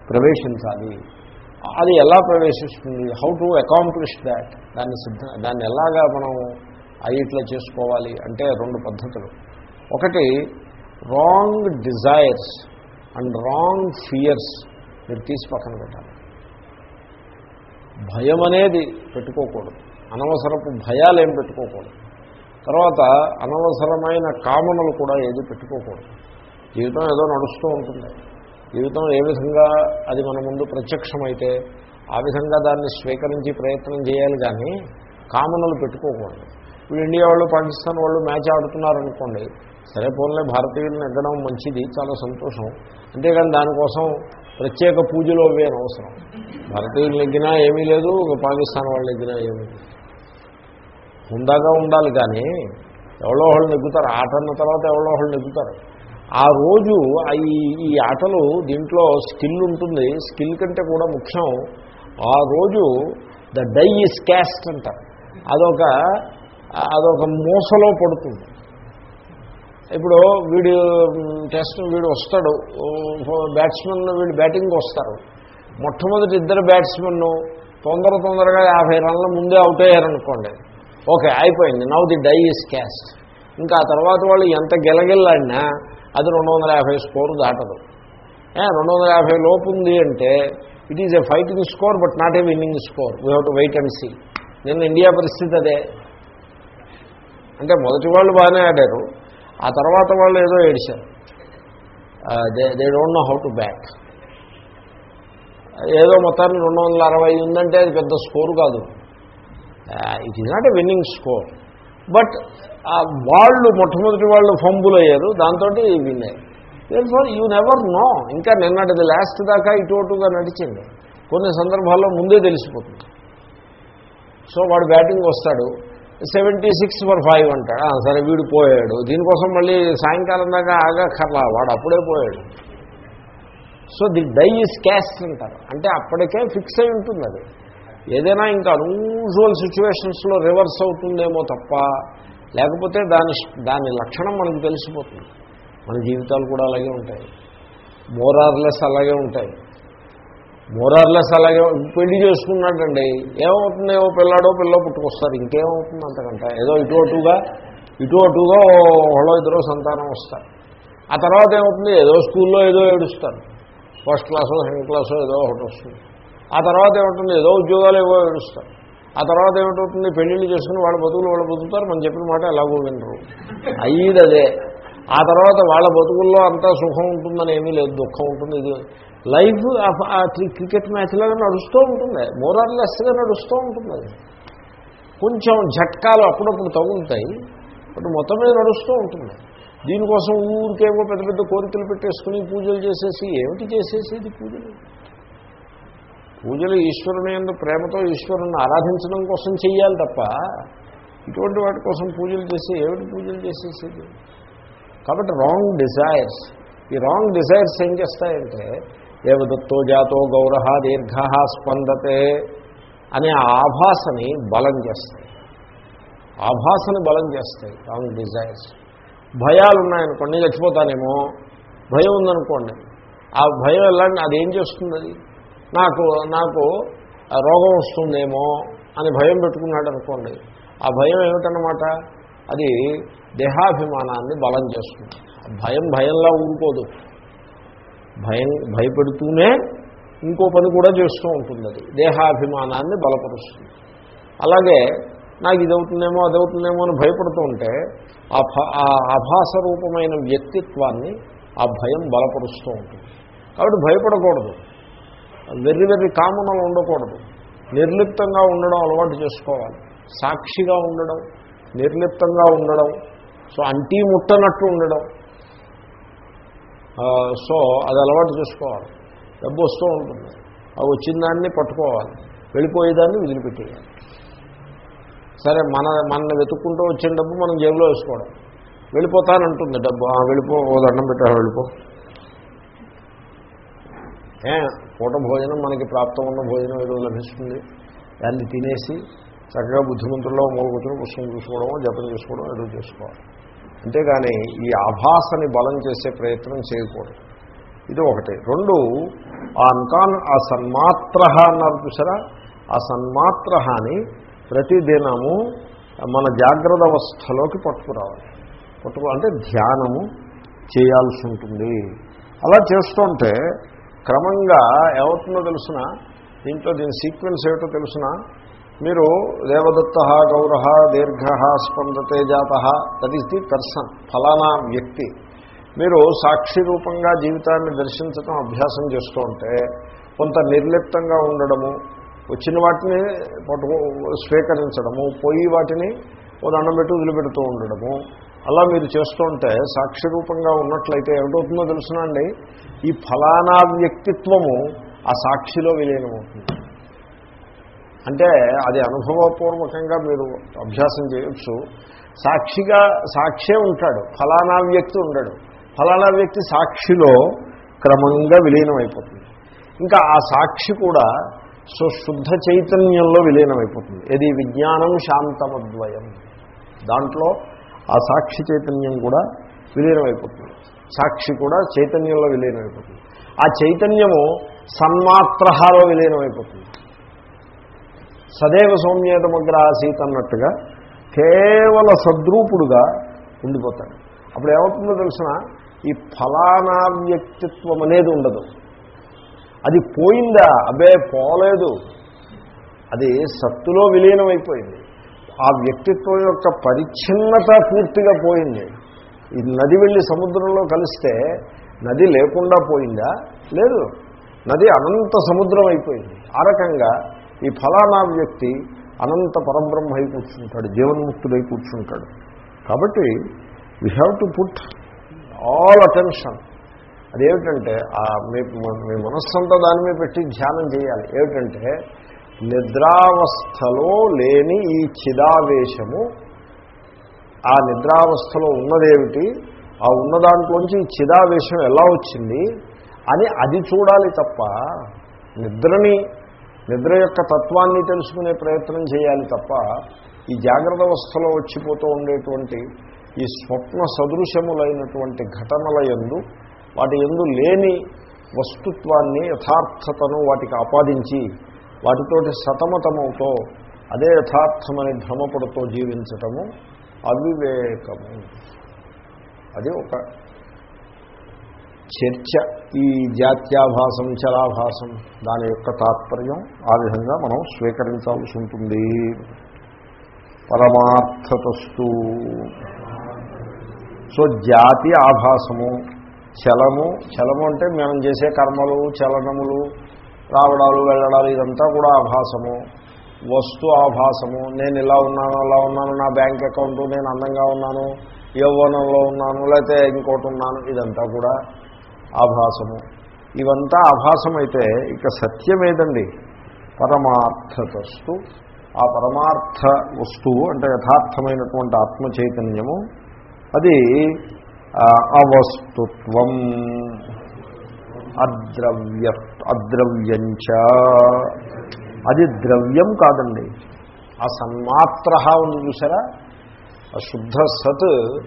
Speaker 1: ప్రవేశించాలి. అది ఎలా ప్రవేశిస్తుంది? హౌ టు అకాంప్లిష్ దాట్ దాన్ని సిద్ధ దాన్ని ఎలాగా మనం ఇట్లా చేసుకోవాలి? అంటే రెండు పద్ధతులు. ఒకటి wrong desires and wrong fears మీరు తీసి పక్కన పెట్టాలి. భయం అనేది పెట్టుకోకూడదు. అనవసరపు భయాలు ఏం పెట్టుకోకూడదు. తర్వాత అనవసరమైన కామనలు కూడా ఏది పెట్టుకోకూడదు. జీవితం ఏదో నడుస్తూ ఉంటుంది. జీవితం ఏ విధంగా అది మన ముందు ప్రత్యక్షమైతే ఆ విధంగా దాన్ని స్వీకరించి ప్రయత్నం చేయాలి కానీ కామనలు పెట్టుకోకూడదు. ఇప్పుడు ఇండియా వాళ్ళు పాకిస్తాన్ వాళ్ళు మ్యాచ్ ఆడుతున్నారనుకోండి సరే పోన్లే భారతీయులు నెగ్గడం మంచిది చాలా సంతోషం. అంతేగాని దానికోసం ప్రత్యేక పూజలు అవి అవసరం భారతీయులు నెగ్గినా ఏమీ లేదు పాకిస్తాన్ వాళ్ళు నెగ్గినా ఏమీ లేదు. హుందాగా ఉండాలి కానీ ఎవరో వాళ్ళు నెగ్గుతారు ఆట అన్న తర్వాత ఎవరో వాళ్ళు నెగ్గుతారు. ఆ రోజు ఈ ఈ ఆటలు దీంట్లో స్కిల్ ఉంటుంది. స్కిల్ కంటే కూడా ముఖ్యం. ఆ రోజు ద డై ఈస్ క్యాస్ట్ అంటారు అదొక అదొక మూసలో పడుతుంది. ఇప్పుడు వీడు టెస్ట్ వీడు వస్తాడు. బ్యాట్స్మెన్ వీడు బ్యాటింగ్కి వస్తారు. మొట్టమొదటి ఇద్దరు బ్యాట్స్మెన్ తొందర తొందరగా యాభై రన్ల ముందే అవుట్ అయ్యారనుకోండి. ఓకే అయిపోయింది. Now the die is cast. ఇంకా ఆ తర్వాత వాళ్ళు ఎంత గెలగెల్లాడినా అది రెండు వందల యాభై స్కోర్ దాటదు. రెండు వందల యాభై లోపు ఉంది అంటే it is a fighting score but not a winning score we have to wait and see నిన్న ఇండియా పరిస్థితి అదే. అంటే మొదటి వాళ్ళు బాగానే ఆడారు. ఆ తర్వాత వాళ్ళు ఏదో ఏడిశారు they they don't know how to bat ఏదో మొత్తాన్ని రెండు వందల అరవై ఉందంటే అది పెద్ద స్కోర్ కాదు. It is not a winning score but వాళ్ళు మొట్టమొదటి వాళ్ళు ఫంబుల్ అయ్యారు దాంతో విన్నాయి ఫర్ యూ నెవర్ నో ఇంకా నిన్నటిది లాస్ట్ దాకా ఇటు అటుగా నడిచింది. కొన్ని సందర్భాల్లో ముందే తెలిసిపోతుంది. సో వాడు బ్యాటింగ్ వస్తాడు సెవెంటీ సిక్స్ ఫర్ ఫైవ్ అంటాడు సరే వీడు పోయాడు. దీనికోసం మళ్ళీ సాయంకాలం దాకా ఆగక్కర్లా వాడు అప్పుడే పోయాడు. So the die is cast అంటారు. అంటే అప్పటికే ఫిక్స్ అయి ఉంటుంది అది ఏదైనా ఇంకా అన్యూజువల్ సిచ్యువేషన్స్లో రివర్స్ అవుతుందేమో తప్ప లేకపోతే దాని దాని లక్షణం మనకు తెలిసిపోతుంది. మన జీవితాలు కూడా అలాగే ఉంటాయి. మోరార్లెస్ అలాగే ఉంటాయి. మోరార్లెస్ అలాగే పెళ్ళి చేసుకున్నాడండి. ఏమవుతుంది ఏవో పిల్లాడో పిల్లో పుట్టుకొస్తారు. ఇంకేమవుతుంది అంతకంటే? ఏదో ఇటు అటుగా ఇటు అటుగా ఒకళ్ళో ఇద్దరో సంతానం వస్తారు. ఆ తర్వాత ఏమవుతుంది? ఏదో స్కూల్లో ఏదో ఏడుస్తారు. ఫస్ట్ క్లాసో సెకండ్ క్లాసో ఏదో ఒకటి వస్తుంది. ఆ తర్వాత ఏమంటుంది? ఏదో ఉద్యోగాలు ఏవో ఏడుస్తారు. ఆ తర్వాత ఏమిటవుతుంది పెళ్ళిళ్ళు చేసుకుని వాళ్ళ బతుకులు వాళ్ళు బతుకుతారు. మనం చెప్పిన మాట ఎలాగో వినరు. అయ్యేది అదే. ఆ తర్వాత వాళ్ళ బతుకుల్లో అంతా సుఖం ఉంటుందని ఏమీ లేదు. దుఃఖం ఉంటుంది. ఇది లైఫ్ ఆ క్రికెట్ మ్యాచ్లాగా నడుస్తూ ఉంటుంది. మోరార్లెస్గా నడుస్తూ ఉంటుంది. అది కొంచెం జట్కాలు అప్పుడప్పుడు తగులుతాయి. బట్ మొత్తం మీద నడుస్తూ ఉంటుంది. దీనికోసం ఊరికేమో పెద్ద పెద్ద కోరికలు పెట్టేసుకుని పూజలు చేసేసి ఏమిటి చేసేసేది పూజలు? పూజలు ఈశ్వరుని ఎందు ప్రేమతో ఈశ్వరుని ఆరాధించడం కోసం చెయ్యాలి తప్ప ఇటువంటి వాటి కోసం పూజలు చేసి ఏమిటి పూజలు చేసేసేది? కాబట్టి రాంగ్ డిజైర్స్ ఈ రాంగ్ డిజైర్స్ ఏం చేస్తాయంటే దేవదత్తో జాతో గౌర దీర్ఘ స్పందతే అనే ఆభాసని బలం చేస్తాయి. ఆభాసని బలం చేస్తాయి రాంగ్ డిజైర్స్ భయాలు ఉన్నాయనుకోండి చచ్చిపోతానేమో భయం ఉందనుకోండి ఆ భయం ఎలాంటి అది ఏం చేస్తుంది అది? నాకు నాకు రోగం వస్తుందేమో అని భయం పెట్టుకున్నాడు అనుకోండి. ఆ భయం ఏమిటనమాట అది దేహాభిమానాన్ని బలం చేస్తుంది. భయం భయంలా ఊరుకోదు. భయం భయపెడుతూనే ఇంకో పని కూడా చేస్తూ ఉంటుంది అది. దేహాభిమానాన్ని బలపరుస్తుంది. అలాగే నాకు ఇది అవుతుందేమో అది అవుతుందేమో అని భయపడుతూ ఉంటే ఆ భ- ఆ ఆభాస రూపమైన వ్యక్తిత్వాన్ని ఆ భయం బలపరుస్తూ ఉంటుంది. కాబట్టి భయపడకూడదు. వెర్రి వెర్రి కామనలు ఉండకూడదు. నిర్లిప్తంగా ఉండడం అలవాటు చేసుకోవాలి. సాక్షిగా ఉండడం నిర్లిప్తంగా ఉండడం సో అంటీ ముట్టనట్టు ఉండడం. సో అది అలవాటు చేసుకోవాలి. డబ్బు వస్తూ ఉంటుంది. అవి వచ్చిన దాన్ని పట్టుకోవాలి. వెళ్ళిపోయేదాన్ని వదిలిపెట్టేయాలి. సరే మన మనల్ని వెతుక్కుంటూ వచ్చిన డబ్బు మనం జేబులో వేసుకోవడం. వెళ్ళిపోతానంటుంది డబ్బు. ఆ, వెళ్ళిపో ఓ దండం పెట్టాడు వెళ్ళిపో. పూట భోజనం మనకి ప్రాప్తం ఉన్న భోజనం ఏదో లభిస్తుంది. దాన్ని తినేసి చక్కగా బుద్ధిమంతుల్లో మూల పుష్పం చూసుకోవడమో జపం చేసుకోవడం ఏదో చేసుకోవాలి. అంతేగాని ఈ ఆభాసని బలం చేసే ప్రయత్నం చేయకూడదు. ఇది ఒకటి. రెండు ఆ అన్కాన్ ఆ సన్మాత్ర అన్నారు చూసారా? ఆ సన్మాత్రహాని ప్రతిదినము మన జాగ్రత్త అవస్థలోకి పట్టుకురావాలి. పట్టుకు అంటే ధ్యానము చేయాల్సి ఉంటుంది. అలా చేస్తుంటే క్రమంగా ఏమవుతుందో తెలుసిన? దీంట్లో దీని సీక్వెన్స్ ఏమిటో తెలుసిన? మీరు దేవదత్త గౌర దీర్ఘ స్పందతే జాత దట్ ఈస్ ది పర్సన్ ఫలానా వ్యక్తి. మీరు సాక్షి రూపంగా జీవితాన్ని దర్శించడం అభ్యాసం చేస్తూ ఉంటే కొంత నిర్లిప్తంగా ఉండడము వచ్చిన వాటిని పట్టుకో స్వీకరించడము పోయి వాటిని ఓ దండం పెట్టి వదిలిపెడుతూ ఉండడము అలా మీరు చేస్తుంటే సాక్షిరూపంగా ఉన్నట్లయితే ఏమిటవుతుందో తెలుసునండి ఈ ఫలానా వ్యక్తిత్వము ఆ సాక్షిలో విలీనమవుతుంది. అంటే అది అనుభవపూర్వకంగా మీరు అభ్యాసం చేయొచ్చు. సాక్షిగా సాక్షే ఉంటాడు. ఫలానా వ్యక్తి ఉండడు. ఫలానా వ్యక్తి సాక్షిలో క్రమంగా విలీనమైపోతుంది. ఇంకా ఆ సాక్షి కూడా సో శుద్ధ చైతన్యంలో విలీనమైపోతుంది. ఇది విజ్ఞానం శాంతమద్వయం. దాంట్లో ఆ సాక్షి చైతన్యం కూడా విలీనమైపోతుంది. సాక్షి కూడా చైతన్యంలో విలీనమైపోతుంది. ఆ చైతన్యము సన్మాత్రహాలో విలీనమైపోతుంది. సదేవ సౌమ్యేతమగ్ర ఆసీత్ అన్నట్టుగా కేవల సద్రూపుడుగా ఉండిపోతాడు. అప్పుడు ఏమవుతుందో తెలిసిన? ఈ ఫలానా వ్యక్తిత్వం అనేది ఉండదు. అది పోయిందా? అబే పోలేదు. అది సత్తులో విలీనమైపోయింది. ఆ వ్యక్తిత్వం యొక్క పరిచ్ఛిన్నత పూర్తిగా పోయింది. ఈ నది వెళ్ళి సముద్రంలో కలిస్తే నది లేకుండా పోయిందా? లేదు. నది అనంత సముద్రం అయిపోయింది. ఆ రకంగా ఈ ఫలానా వ్యక్తి అనంత పరబ్రహ్మ అయి కూర్చుంటాడు జీవన్ముక్తుడై కూర్చుంటాడు. కాబట్టి we have to put all attention అదేమిటంటే మీ మీ మనస్సంతా దాని మీద పెట్టి ధ్యానం చేయాలి. ఏమిటంటే నిద్రావస్థలో లేని ఈ చిదావేశము ఆ నిద్రావస్థలో ఉన్నదేమిటి? ఆ ఉన్నదాంట్లోంచి ఈ చిదావేశం ఎలా వచ్చింది? అని అది చూడాలి తప్ప నిద్రని నిద్ర యొక్క తత్వాన్ని తెలుసుకునే ప్రయత్నం చేయాలి తప్ప ఈ జాగ్రత్త అవస్థలో వచ్చిపోతూ ఉండేటువంటి ఈ స్వప్న సదృశములైనటువంటి ఘటనల ఎందు వాటి ఎందు లేని వస్తుత్వాన్ని యథార్థతను వాటికి ఆపాదించి వాటితోటి సతమతమవుతో అదే యథార్థమని భ్రమపడుతో జీవించటము అవివేకము. అది ఒక చర్చ. ఈ జాత్యాభాసం చలాభాసం దాని యొక్క తాత్పర్యం ఆ విధంగా మనం స్వీకరించాల్సి ఉంటుంది. పరమార్థతస్తు. సో జాతి ఆభాసము చలము చలము అంటే మనం చేసే కర్మలు చలనములు రావడాలు వెళ్ళడాలు ఇదంతా కూడా ఆభాసము. వస్తు ఆభాసము. నేను ఇలా ఉన్నాను అలా ఉన్నాను నా బ్యాంక్ అకౌంట్ నేను అందంగా ఉన్నాను యౌవనంలో ఉన్నాను లేకపోతే ఇంకోటి ఉన్నాను ఇదంతా కూడా ఆభాసము. ఇవంతా ఆభాసమైతే ఇక సత్యమేదండి? పరమార్థతస్తు. ఆ పరమార్థ వస్తువు అంటే యథార్థమైనటువంటి ఆత్మ చైతన్యము అది అవస్తుత్వం. అద్రవ్య అద్రవ్యంచ. అది ద్రవ్యం కాదండి. ఆ సన్మాత్ర ఉంది చూసారా? ఆ శుద్ధ సత్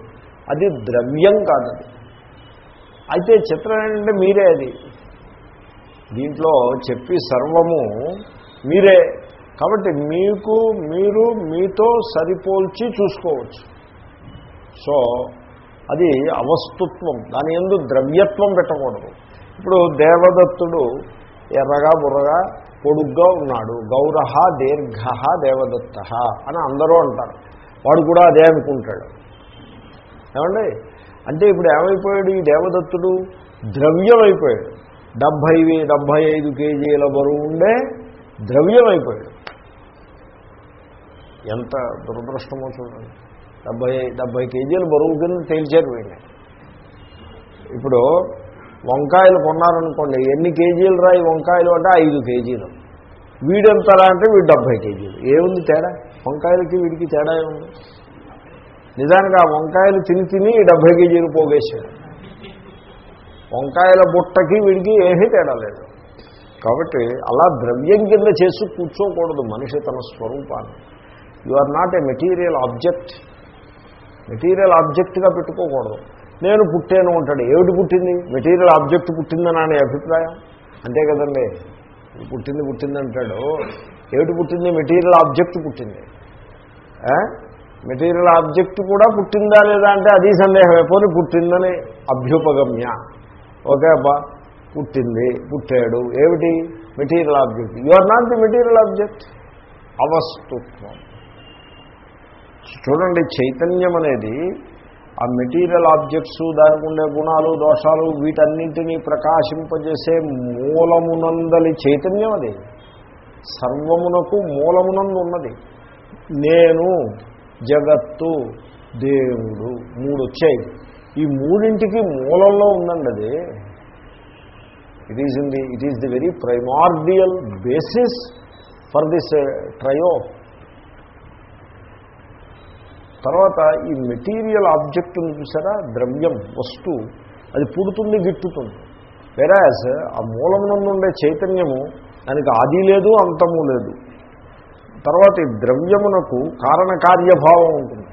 Speaker 1: అది ద్రవ్యం కాదది అయితే చిత్రం ఏంటంటే మీరే అది. దీంట్లో చెప్పి సర్వము మీరే. కాబట్టి మీకు మీరు మీతో సరిపోల్చి చూసుకోవచ్చు. సో అది అవస్తుత్వం. దాని ఎందు ద్రవ్యత్వం పెట్టకూడదు. ఇప్పుడు దేవదత్తుడు ఎర్రగా బుర్రగా పొడుగ్గా ఉన్నాడు. గౌరహ దీర్ఘ దేవదత్త అని అందరూ అంటారు. వాడు కూడా అదే అనుకుంటాడు. ఏమండి? అంటే ఇప్పుడు ఏమైపోయాడు ఈ దేవదత్తుడు? ద్రవ్యం అయిపోయాడు డెబ్భై డెబ్భై ఐదు కేజీల బరువు ఉండే ద్రవ్యం అయిపోయాడు ఎంత దురదృష్టమో చూడండి. డెబ్భై డెబ్భై కేజీల బరువు కింద తేల్చారు వీడిని. ఇప్పుడు వంకాయలు కొన్నారనుకోండి ఎన్ని కేజీలు రాయి వంకాయలు అంటే ఐదు కేజీలు. వీడెంతరా అంటే వీడు డెబ్భై కేజీలు. ఏముంది తేడా? వంకాయలకి వీడికి తేడా ఏముంది? నిజానికి ఆ వంకాయలు తిని తిని డెబ్భై కేజీలు పోగేశాడు. వంకాయల బుట్టకి వీడికి ఏమీ తేడా లేదు. కాబట్టి అలా ద్రవ్యం కింద చేసి కూర్చోకూడదు మనిషి తన స్వరూపాన్ని. You are not a material object. Material ఆబ్జెక్ట్గా పెట్టుకోకూడదు. నేను పుట్టాను ఉంటాడు ఏమిటి పుట్టింది? మెటీరియల్ ఆబ్జెక్ట్ పుట్టిందని అనే అభిప్రాయం? అంతే కదండి. పుట్టింది పుట్టింది అంటాడు. ఏమిటి పుట్టింది? మెటీరియల్ ఆబ్జెక్ట్ పుట్టింది. మెటీరియల్ ఆబ్జెక్ట్ కూడా పుట్టిందా లేదా అంటే అది సందేహమే. పోనీ పుట్టిందని అభ్యుపగమ్య. ఓకే అబ్బా. పుట్టింది పుట్టాడు. ఏమిటి? Material object you are not the material object అవస్తుత్వం. చూడండి చైతన్యం అనేది ఆ మెటీరియల్ ఆబ్జెక్ట్స్ దానికి ఉండే గుణాలు దోషాలు వీటన్నింటినీ ప్రకాశింపజేసే మూలమునందలి చైతన్యం అది. సర్వమునకు మూలమునందు ఉన్నది. నేను జగత్తు దేవుడు మూడు వచ్చాయి. ఈ మూడింటికి మూలంలో ఉందండి అది. It is in the it is the very primordial basis for this trio తర్వాత ఈ మెటీరియల్ ఆబ్జెక్ట్ ఉంది చూసారా? ద్రవ్యం వస్తువు. అది పుడుతుంది గిట్టుతుంది వెరాజ్ ఆ మూలం నుండి ఉండే చైతన్యము దానికి ఆది లేదు అంతము లేదు. తర్వాత ఈ ద్రవ్యమునకు కారణకార్యభావం ఉంటుంది.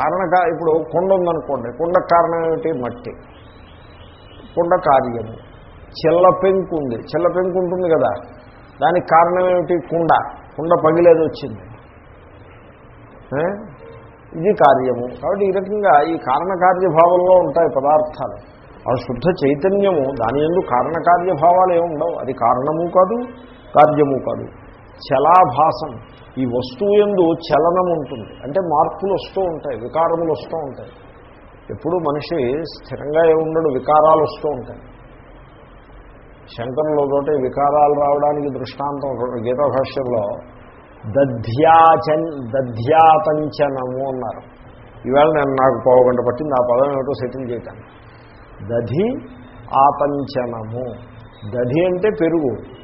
Speaker 1: కారణక ఇప్పుడు కొండ ఉందనుకోండి. కొండ కారణం ఏమిటి? మట్టి. కొండ కార్యము. చెల్ల పెంకు ఉంది. చెల్ల పెంకు ఉంటుంది కదా. దానికి కారణం ఏమిటి? కుండ. కుండ పగిలేదొచ్చింది. ఇది కార్యము. కాబట్టి ఈ రకంగా ఈ కారణకార్యభావంలో ఉంటాయి పదార్థాలు. ఆ శుద్ధ చైతన్యము. దాని ఎందు కారణకార్యభావాలు ఏమి ఉండవు. అది కారణము కాదు కార్యము కాదు. చలాభాసం. ఈ వస్తువు ఎందు చలనం ఉంటుంది. అంటే మార్పులు వస్తూ ఉంటాయి వికారములు వస్తూ ఉంటాయి. ఎప్పుడు మనిషి స్థిరంగా ఉండడు వికారాలు వస్తూ ఉంటాయి. శంకరులతోటి వికారాలు రావడానికి దృష్టాంతం గీతా భాష్యంలో దధ్యాచన్ దధ్యాతంచనము అన్నారు. ఈవేళ నేను నాకు పావుగంట పట్టింది ఆ పదం ఏమిటో సెటిల్ చేయటాను దధి ఆతంచనము దధి అంటే పెరుగు.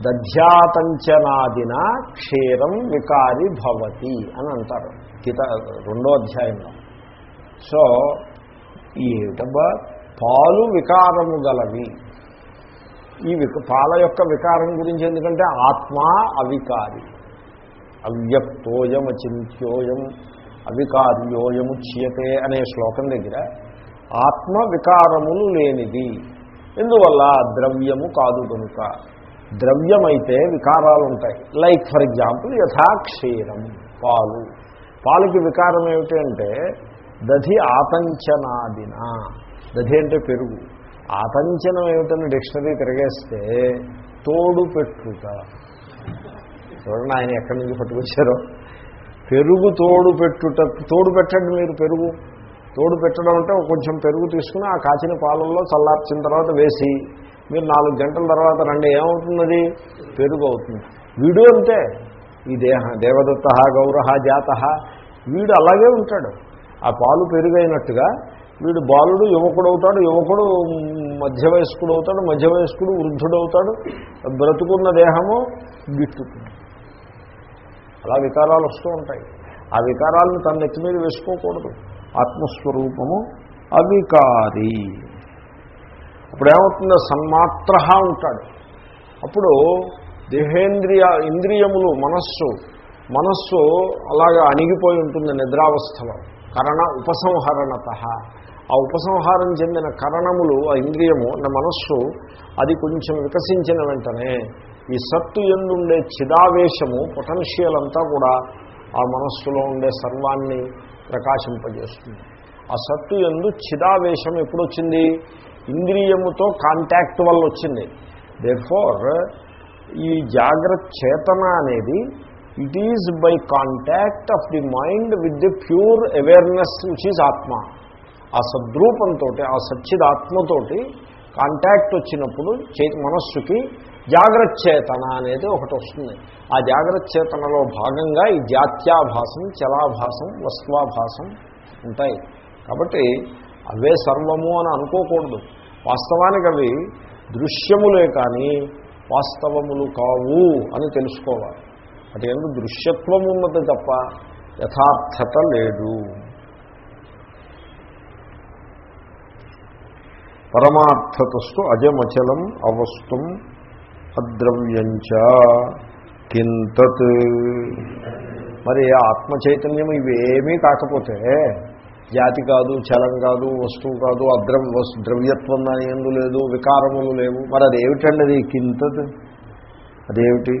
Speaker 1: దధ్యాతంచనాదిన క్షీరం వికారి భవతి అని అంటారు. గీత రెండో అధ్యాయంలో. సో ఏమిటబ్బా పాలు వికారము గలవి. ఈ విక పాల యొక్క వికారం గురించి ఎందుకంటే ఆత్మ అవికారి. అవ్యక్తోయం అచింత్యోయం అవికార్యోయముచ్యతే అనే శ్లోకం దగ్గర ఆత్మ వికారములు లేనిది. ఎందువల్ల? ద్రవ్యము కాదు కనుక. ద్రవ్యమైతే వికారాలు ఉంటాయి లైక్ ఫర్ ఎగ్జాంపుల్ యథాక్షీరం పాలు. పాలకి వికారం ఏమిటి అంటే దధి ఆతంచనాదిన. దధి అంటే పెరుగు. ఆతంచనం ఏమిటని డిక్షనరీ తిరగేస్తే తోడు పెట్టుట. చూడండి ఆయన ఎక్కడి నుంచి పట్టుకొచ్చారో. పెరుగు తోడు పెట్టుట తోడు పెట్టండి మీరు పెరుగు. తోడు పెట్టడం అంటే కొంచెం పెరుగు తీసుకుని ఆ కాచిన పాలల్లో చల్లార్చిన తర్వాత వేసి మీరు నాలుగు గంటల తర్వాత రండి. ఏమవుతున్నది? పెరుగు అవుతుంది. వీడు అంతే. ఈ దేహ దేవదత్త గౌర జాత వీడు అలాగే ఉంటాడు. ఆ పాలు పెరుగైనట్టుగా వీడు బాలుడు యువకుడు అవుతాడు యువకుడు మధ్య వయస్కుడు అవుతాడు మధ్య వయస్కుడు వృద్ధుడవుతాడు. బ్రతుకున్న దేహము గిట్టుతుంది అలా వికారాలు వస్తూ ఉంటాయి. ఆ వికారాలను తన నెత్తి మీద వేసుకోకూడదు. ఆత్మస్వరూపము అవికారి. అప్పుడు ఏమవుతుందో సన్మాత్ర ఉంటాడు. అప్పుడు దేహేంద్రియ ఇంద్రియములు మనస్సు మనస్సు అలాగా అణిగిపోయి ఉంటుంది నిద్రావస్థలో. కరణ ఉపసంహరణత. ఆ ఉపసంహారం చెందిన కరణములు ఆ ఇంద్రియము నా మనస్సు అది కొంచెం వికసించిన వెంటనే ఈ సత్తు ఎందుండే చిదావేశము పొటెన్షియల్ అంతా కూడా ఆ మనస్సులో ఉండే సర్వాన్ని ప్రకాశింపజేస్తుంది. ఆ సత్తు ఎందు చిదావేశం ఎప్పుడొచ్చింది? ఇంద్రియముతో కాంటాక్ట్ వల్ల వచ్చింది దేర్ఫోర్ ఈ జాగ్రత్త చేతన అనేది it is by contact of the mind with the pure awareness which is ఆత్మ. ఆ సద్రూపంతో ఆ సచ్చిద్ ఆత్మతోటి కాంటాక్ట్ వచ్చినప్పుడు చే మనస్సుకి జాగ్రత్త చేతన అనేది ఒకటి వస్తుంది. ఆ జాగ్రత్త చేతనలో భాగంగా ఈ జాత్యాభాసం చలాభాసం వస్త్వాభాసం ఉంటాయి. కాబట్టి అవే సర్వము అని అనుకోకూడదు. వాస్తవానికి అవి దృశ్యములే కానీ వాస్తవములు కావు అని తెలుసుకోవాలి. అటు ఎందుకు దృశ్యత్వం ఉన్నది తప్ప యథార్థత లేదు. పరమార్థతస్తు అజమచలం అవస్థం అద్రవ్యంచ కింతత్. మరి ఆత్మ చైతన్యం ఇవేమీ కాకపోతే జాతి కాదు చలం కాదు వస్తువు కాదు అద్రవ్ ద్రవ్యత్వం దాని ఎందు లేదు వికారములు లేవు. మరి అదేమిటండి అది కింతత్? అదేమిటి?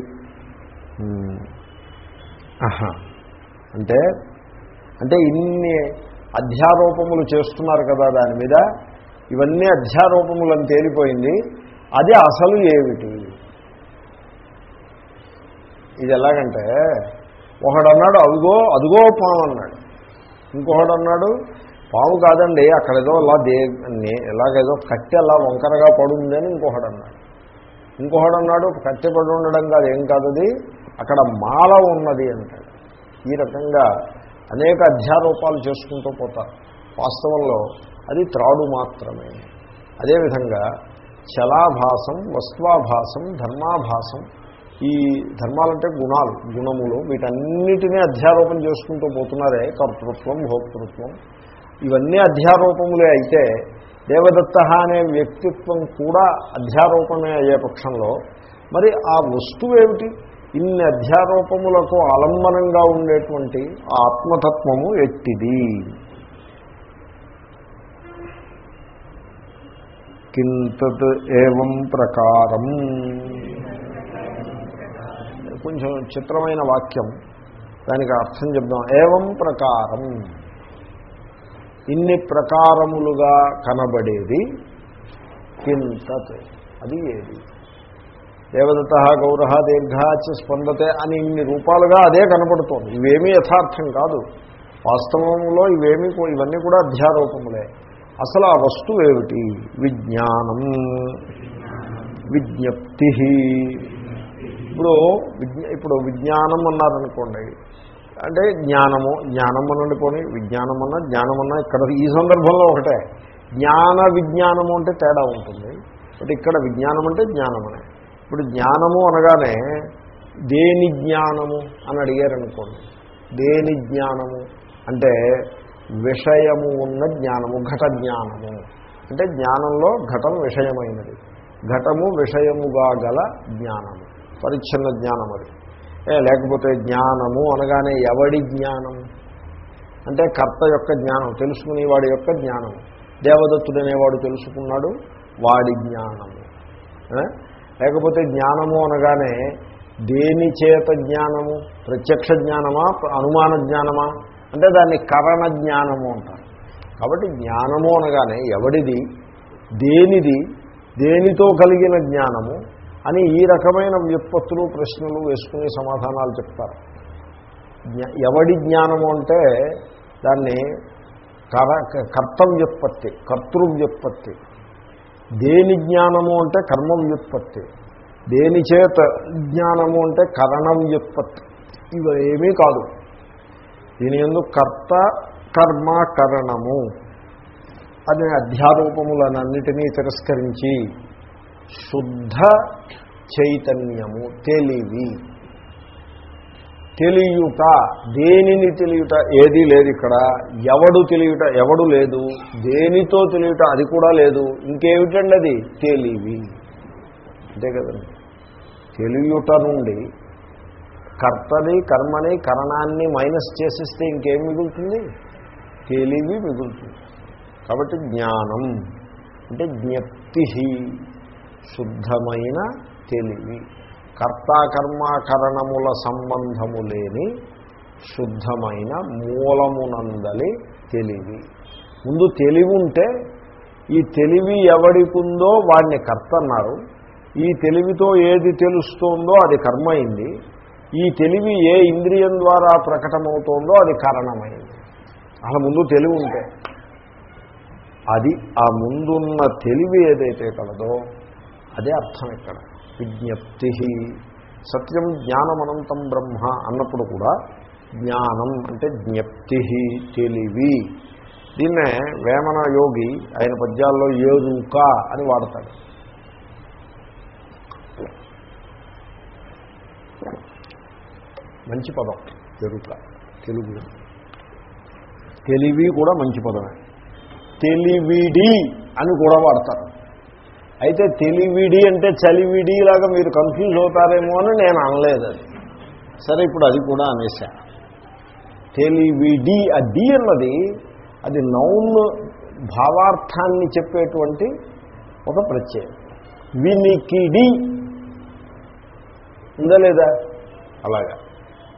Speaker 1: అంటే అంటే ఇన్ని అధ్యారోపములు చేస్తున్నారు కదా దాని మీద ఇవన్నీ అధ్యారోపములను తేలిపోయింది. అది అసలు ఏమిటి? ఇది ఎలాగంటే ఒకడన్నాడు అదిగో అదిగో పాము అన్నాడు. ఇంకొకడు అన్నాడు పాము కాదండి అక్కడ ఏదో అలా దే ఎలాగేదో కట్టె అలా వంకరగా పడుంది అని ఇంకొకడు అన్నాడు ఇంకొకడు అన్నాడు కట్టె పడి ఉండడం కాదు ఏం కాదు అది? అక్కడ మాల ఉన్నది అంటాడు. ఈ రకంగా అనేక అధ్యారూపాలు చేసుకుంటూ పోతారు. వాస్తవంలో అది త్రాడు మాత్రమే. అదేవిధంగా చలాభాసం వస్త్వాభాసం ధర్మాభాసం ఈ ధర్మాలంటే గుణాలు గుణములు వీటన్నిటినీ అధ్యారోపణ చేసుకుంటూ పోతున్నారే కర్తృత్వం భోక్తృత్వం. ఇవన్నీ అధ్యారోపములే అయితే దేవదత్త అనే వ్యక్తిత్వం కూడా అధ్యారోపణమే అయ్యే పక్షంలో మరి ఆ వస్తువు ఏమిటి? ఇన్ని అధ్యారోపములకు ఆలంబనంగా ఉండేటువంటి ఆత్మతత్వము ఎట్టిది? కింతత్ ఏవం ప్రకారం కొంచెం చిత్రమైన వాక్యం. దానికి అర్థం చెప్దాం. ఏవం ప్రకారం? ఇన్ని ప్రకారములుగా కనబడేది కింతత్. అది ఏది? దేవదత గౌర దీర్ఘాచ స్పందతే అని ఇన్ని రూపాలుగా అదే కనపడుతోంది. ఇవేమీ యథార్థం కాదు. వాస్తవంలో ఇవేమీ ఇవన్నీ కూడా అధ్యారూపములే. అసలు ఆ వస్తువు ఏమిటి? విజ్ఞానం. విజ్ఞప్తి. ఇప్పుడు విజ్ఞా ఇప్పుడు విజ్ఞానం అన్నారనుకోండి అంటే జ్ఞానము జ్ఞానం అనండి పోనీ విజ్ఞానం అన్నా జ్ఞానం అన్నా ఇక్కడ ఈ సందర్భంలో ఒకటే. జ్ఞాన విజ్ఞానము అంటే తేడా ఉంటుంది. బట్ ఇక్కడ విజ్ఞానం అంటే జ్ఞానం అనే. ఇప్పుడు జ్ఞానము అనగానే దేని జ్ఞానము అని అడిగారనుకోండి. దేని జ్ఞానము? అంటే విషయము ఉన్న జ్ఞానము ఘట జ్ఞానము. అంటే జ్ఞానంలో ఘటం విషయమైనది. ఘటము విషయముగా గల జ్ఞానము. పరిచ్ఛిన్న జ్ఞానం అది. లేకపోతే జ్ఞానము అనగానే ఎవడి జ్ఞానము అంటే కర్త యొక్క జ్ఞానం తెలుసుకునే వాడి యొక్క జ్ఞానం. దేవదత్తుడనేవాడు తెలుసుకున్నాడు వాడి జ్ఞానము. లేకపోతే జ్ఞానము అనగానే దేని చేత జ్ఞానము? ప్రత్యక్ష జ్ఞానమా? అనుమాన జ్ఞానమా? అంటే దాన్ని కరణ జ్ఞానము అంటారు. కాబట్టి జ్ఞానము అనగానే ఎవడిది? దేనిది? దేనితో కలిగిన జ్ఞానము? అని ఈ రకమైన వ్యుత్పత్తులు ప్రశ్నలు వేసుకునే సమాధానాలు చెప్తారు. ఎవడి జ్ఞానము అంటే దాన్ని కర కర్తవ్యుత్పత్తి కర్తృవ్యుత్పత్తి. దేని జ్ఞానము అంటే కర్మ వ్యుత్పత్తి దేని చేత జ్ఞానము అంటే కరణం వ్యుత్పత్తి ఇవి ఏమీ కాదు. దీని ఎందుకు కర్త కర్మ కరణము అనే అధ్యారూపములనన్నిటినీ తిరస్కరించి శుద్ధ చైతన్యము తెలివి. తెలియుట దేనిని తెలియుట? ఏదీ లేదు ఇక్కడ. ఎవడు తెలియుట? ఎవడు లేదు. దేనితో తెలియుట? అది కూడా లేదు. ఇంకేమిటండి అది? తెలివి. అంతే కదండి తెలియుట నుండి కర్తని కర్మని కరణాన్ని మైనస్ చేసేస్తే ఇంకేం మిగులుతుంది? తెలివి మిగులుతుంది. కాబట్టి జ్ఞానం అంటే జ్ఞప్తి శుద్ధమైన తెలివి. కర్తాకర్మాకరణముల సంబంధము లేని శుద్ధమైన మూలమునందలి తెలివి. ముందు తెలివి ఉంటే ఈ తెలివి ఎవడికుందో వాడిని కర్త అన్నారు. ఈ తెలివితో ఏది తెలుస్తోందో అది కర్మ అయింది ఈ తెలివి ఏ ఇంద్రియం ద్వారా ప్రకటమవుతోందో అది కారణమైంది. అలా ముందు తెలివి ఉంటే అది ఆ ముందున్న తెలివి ఏదైతే కలదో అదే అర్థం ఇక్కడ. విజ్ఞప్తి. సత్యం జ్ఞానమనంతం బ్రహ్మ అన్నప్పుడు కూడా జ్ఞానం అంటే జ్ఞప్తి తెలివి. దీన్నే వేమన యోగి ఆయన పద్యాల్లో ఏరుక అని వాడతాడు. మంచి పదం ఎరుక తెలుగు. తెలివి కూడా మంచి పదమే. తెలివిడి అని కూడా వాడతారు. అయితే తెలివిడి అంటే చలివిడి లాగా మీరు కన్ఫ్యూజ్ అవుతారేమో అని నేను అనలేదు అది. సరే ఇప్పుడు అది కూడా అనేసా. తెలివిడి ఆ డి అన్నది అది నౌన్ భావార్థాన్ని చెప్పేటువంటి ఒక ప్రత్యయం. వినికిడి. ఉందా లేదా? అలాగా.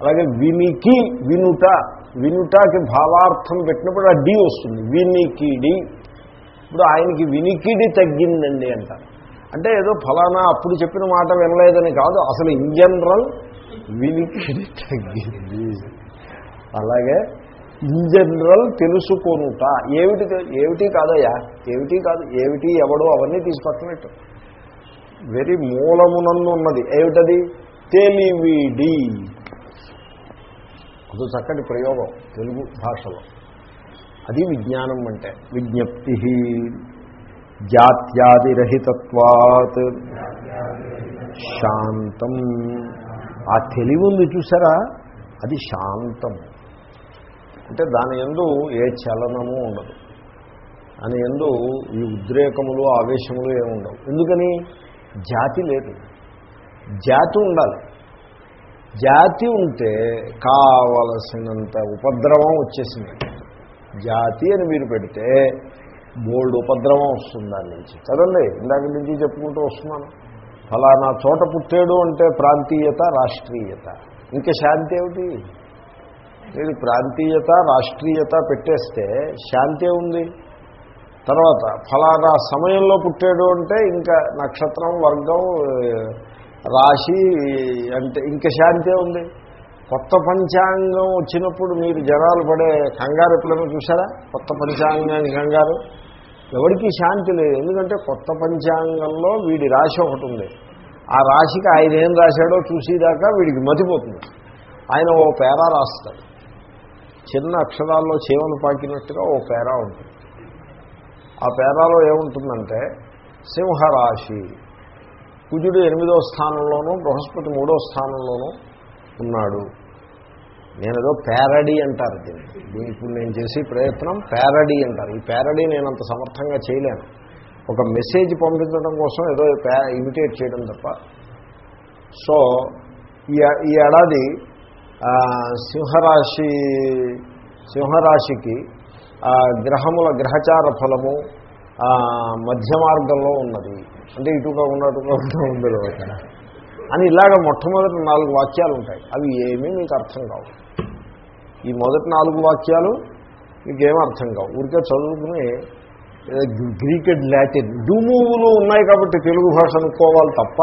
Speaker 1: అలాగే వినికి వినుట. వినుటకి భావార్థం పెట్టినప్పుడు ఆ డి వస్తుంది. వినికిడి. ఇప్పుడు ఆయనకి వినికిడి తగ్గిందండి అంటారు. అంటే ఏదో ఫలానా అప్పుడు చెప్పిన మాట వినలేదని కాదు అసలు ఇన్ జనరల్ వినికిడి తగ్గింది. అలాగే ఇన్ జనరల్ తెలుసుకొనుట. ఏమిటి ఏమిటి కాదయ్యా? ఏమిటి కాదు ఏమిటి ఎవడో అవన్నీ తీసుకొచ్చినట్టు వెరీ మూలమునందు ఉన్నది. ఏమిటది? తెలివిడి. అది చక్కటి ప్రయోగం తెలుగు భాషలో. అది విజ్ఞానం అంటే. విజ్ఞప్తి జాత్యాదిరహితత్వాత్ శాంతం. ఆ తెలివి ఉంది చూసారా? అది శాంతం. అంటే దాని ఎందు ఏ చలనము ఉండదు. దాని ఎందు ఈ ఉద్రేకములు ఆవేశములు ఏముండవు ఎందుకని? జాతి లేదు. జాతి ఉండాలి. జాతి ఉంటే కావలసినంత ఉపద్రవం వచ్చేసింది. జాతి అని మీరు పెడితే బోల్డ్ ఉపద్రవం వస్తుంది దాని నుంచి కదండి ఇందాక నుంచి చెప్పుకుంటూ వస్తున్నాను. ఫలానా చోట పుట్టాడు అంటే ప్రాంతీయత రాష్ట్రీయత. ఇంకా శాంతి ఏమిటి? మీరు ప్రాంతీయత రాష్ట్రీయత పెట్టేస్తే శాంతి ఉంది తర్వాత ఫలానా సమయంలో పుట్టాడు అంటే ఇంకా నక్షత్రం వర్గం రాశి అంటే ఇంకా శాంతి ఉంది కొత్త పంచాంగం వచ్చినప్పుడు మీరు జనాలు పడే కంగారు ఎప్పుడైనా చూసారా కొత్త పంచాంగానికి కంగారు? ఎవరికి శాంతి లేదు. ఎందుకంటే కొత్త పంచాంగంలో వీడి రాశి ఒకటి ఉంది. ఆ రాశికి ఆయన ఏం రాశాడో చూసేదాకా వీడికి మతిపోతుంది. ఆయన ఓ పేరా రాస్తాడు. చిన్న అక్షరాల్లో చీమలు పాకినట్టుగా ఓ పేరా ఉంటుంది. ఆ పేరాలో ఏముంటుందంటే సింహరాశి. కుజుడు ఎనిమిదో స్థానంలోనూ బృహస్పతి మూడో స్థానంలోనూ ఉన్నాడు నేనేదో ప్యారడీ అంటారు దీన్ని. ఇప్పుడు నేను చేసే ప్రయత్నం ప్యారడీ అంటారు. ఈ ప్యారడీ నేను అంత సమర్థంగా చేయలేను. ఒక మెసేజ్ పంపించడం కోసం ఏదో ఇమిటేట్ చేయడం తప్ప. సో ఈ ఈ ఏడాది సింహరాశి సింహరాశికి గ్రహముల గ్రహచార ఫలము మధ్య మార్గంలో ఉన్నది. అంటే ఇటుగా ఉన్నట్టుగా ఉంది అక్కడ అని ఇలాగ మొట్టమొదటి నాలుగు వాక్యాలు ఉంటాయి. అవి ఏమీ మీకు అర్థం కావు. ఈ మొదటి నాలుగు వాక్యాలు మీకేం అర్థం కావు. ఊరికే చదువుకుని గ్రీకెడ్ గ్రీక్ అండ్ లాటిన్ డూమూవులు ఉన్నాయి కాబట్టి తెలుగు భాష అనుకోవాలి తప్ప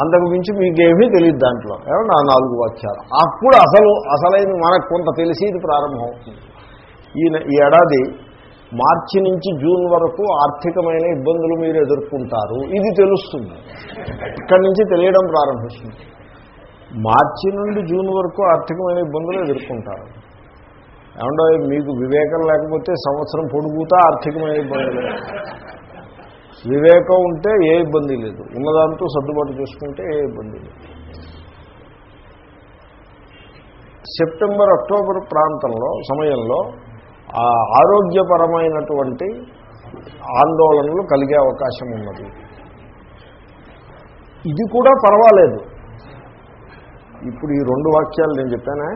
Speaker 1: అంతకు మించి మీకేమీ తెలియదు దాంట్లో. ఏమన్నా ఆ నాలుగు వాక్యాలు. అప్పుడు అసలు అసలైన మనకు కొంత తెలిసి ఇది ప్రారంభం అవుతుంది. ఈయన ఈ ఏడాది మార్చి నుంచి జూన్ వరకు ఆర్థికమైన ఇబ్బందులు మీరు ఎదుర్కొంటారు. ఇది తెలుస్తుంది. ఇక్కడి నుంచి తెలియడం ప్రారంభిస్తుంది. మార్చి నుండి జూన్ వరకు ఆర్థికమైన ఇబ్బందులు ఎదుర్కొంటారు. ఏమంటే మీకు వివేకం లేకపోతే సంవత్సరం పొడుగుతా ఆర్థికమైన ఇబ్బందులు. వివేకం ఉంటే ఏ ఇబ్బంది లేదు. ఉన్నదాంతో సర్దుబాటు చేసుకుంటే ఏ ఇబ్బంది లేదు. సెప్టెంబర్ అక్టోబర్ ప్రాంతంలో సమయంలో ఆరోగ్యపరమైనటువంటి ఆందోళనలు కలిగే అవకాశం ఉన్నది. ఇది కూడా పర్వాలేదు. ఇప్పుడు ఈ రెండు వాక్యాలు నేను చెప్పానా?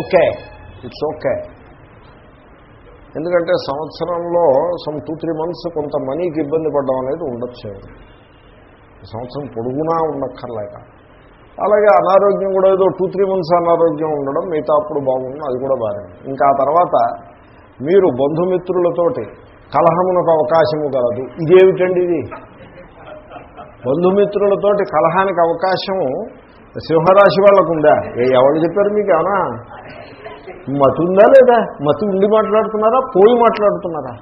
Speaker 1: ఓకే. It's okay. ఎందుకంటే సంవత్సరంలో సమ్ టూ త్రీ మంత్స్ కొంత మనీకి ఇబ్బంది పడడం అనేది ఉండొచ్చు సంవత్సరం పొడుగునా ఉండక్కర్లేక. అలాగే అనారోగ్యం కూడా ఏదో టూ త్రీ మంత్స్ అనారోగ్యం ఉండడం మిగతా అప్పుడు బాగుంది అది కూడా బాగానే ఇంకా ఆ తర్వాత మీరు బంధుమిత్రులతోటి కలహమునకు అవకాశము కలదు. ఇదేమిటండి ఇది? బంధుమిత్రులతోటి కలహానికి అవకాశము సింహరాశి వాళ్ళకు ఉందా ఏ ఎవరు చెప్పారు మీకు ఏమన్నా? మతి ఉందా లేదా? మతి ఉండి మాట్లాడుతున్నారా? పోయి మాట్లాడుతున్నారా?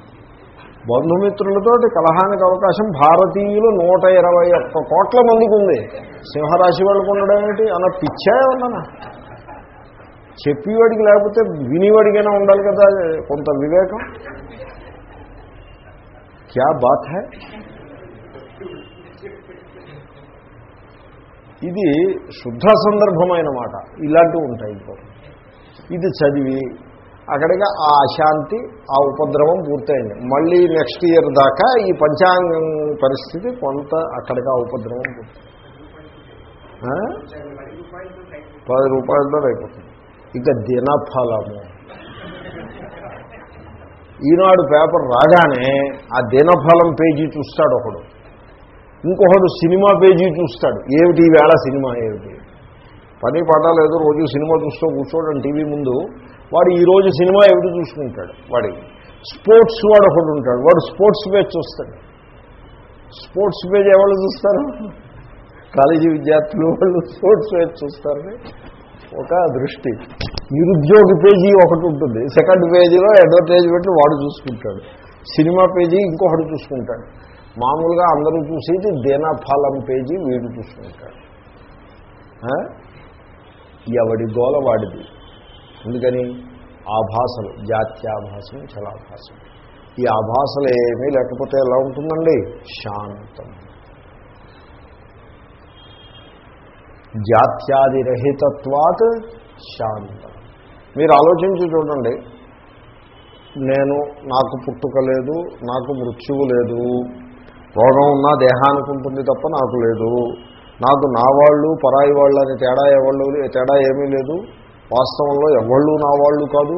Speaker 1: బంధుమిత్రులతోటి కలహానికి అవకాశం భారతీయులు నూట ఇరవై ఒక్క కోట్ల మందికి ఉంది సింహరాశి వాళ్ళకు ఉండడం ఏంటి? అన్న పిచ్చా ఏమన్నా చెప్పేవాడికి లేకపోతే వినివాడికైనా ఉండాలి కదా కొంత వివేకం. క్యా బాత్ హై? ఇది శుద్ధ సందర్భమైన మాట. ఇలాంటివి ఉంటాయి ఇది చదివి అక్కడికి ఆ అశాంతి ఆ ఉపద్రవం పూర్తయింది. మళ్ళీ నెక్స్ట్ ఇయర్ దాకా ఈ పంచాంగం పరిస్థితి కొంత అక్కడికి ఆ ఉపద్రవం పూర్తి పది రూపాయలతో అయిపోతుంది. ఇక దినఫలము. ఈనాడు పేపర్ రాగానే ఆ దినఫలం పేజీ చూస్తాడు ఒకడు. ఇంకొకడు సినిమా పేజీ చూస్తాడు. ఏమిటి ఈ వేళ సినిమా ఏమిటి? పని పాట లేదు రోజు సినిమా చూస్తూ కూర్చోవడం టీవీ ముందు వాడు ఈరోజు సినిమా ఏమిటి చూసుకుంటాడు. వాడి స్పోర్ట్స్ వాడు ఒకడు ఉంటాడు. వాడు స్పోర్ట్స్ పేజ్ చూస్తాడు. స్పోర్ట్స్ పేజ్ ఎవరు చూస్తారు? కాలేజీ విద్యార్థులు వాళ్ళు స్పోర్ట్స్ పేజ్ చూస్తారని ఒక దృష్టి. నిరుద్యోగ పేజీ ఒకటి ఉంటుంది. సెకండ్ పేజీలో అడ్వర్టైజ్మెంట్లు వాడు చూసుకుంటాడు. సినిమా పేజీ ఇంకొకటి చూసుకుంటాడు. మామూలుగా అందరూ చూసేది దేనాఫలం పేజీ వీడు చూసుకుంటాడు. ఎవడి గోల వాడిది? ఎందుకని ఆభాసలు జాత్యాభాసం చలాభాసం ఈ ఆభాసలు ఏమీ లేకపోతే ఎలా ఉంటుందండి? శాంతం. జాత్యాదిరహితత్వాత్ శాంతం. మీరు ఆలోచించి చూడండి. నేను నాకు పుట్టుక లేదు నాకు మృత్యువు లేదు రోగం ఉన్నా దేహానికి ఉంటుంది తప్ప నాకు లేదు నాకు నా వాళ్ళు పరాయి వాళ్ళు అని తేడా ఎవళ్ళు తేడా ఏమీ లేదు వాస్తవంలో ఎవళ్ళు నా వాళ్ళు కాదు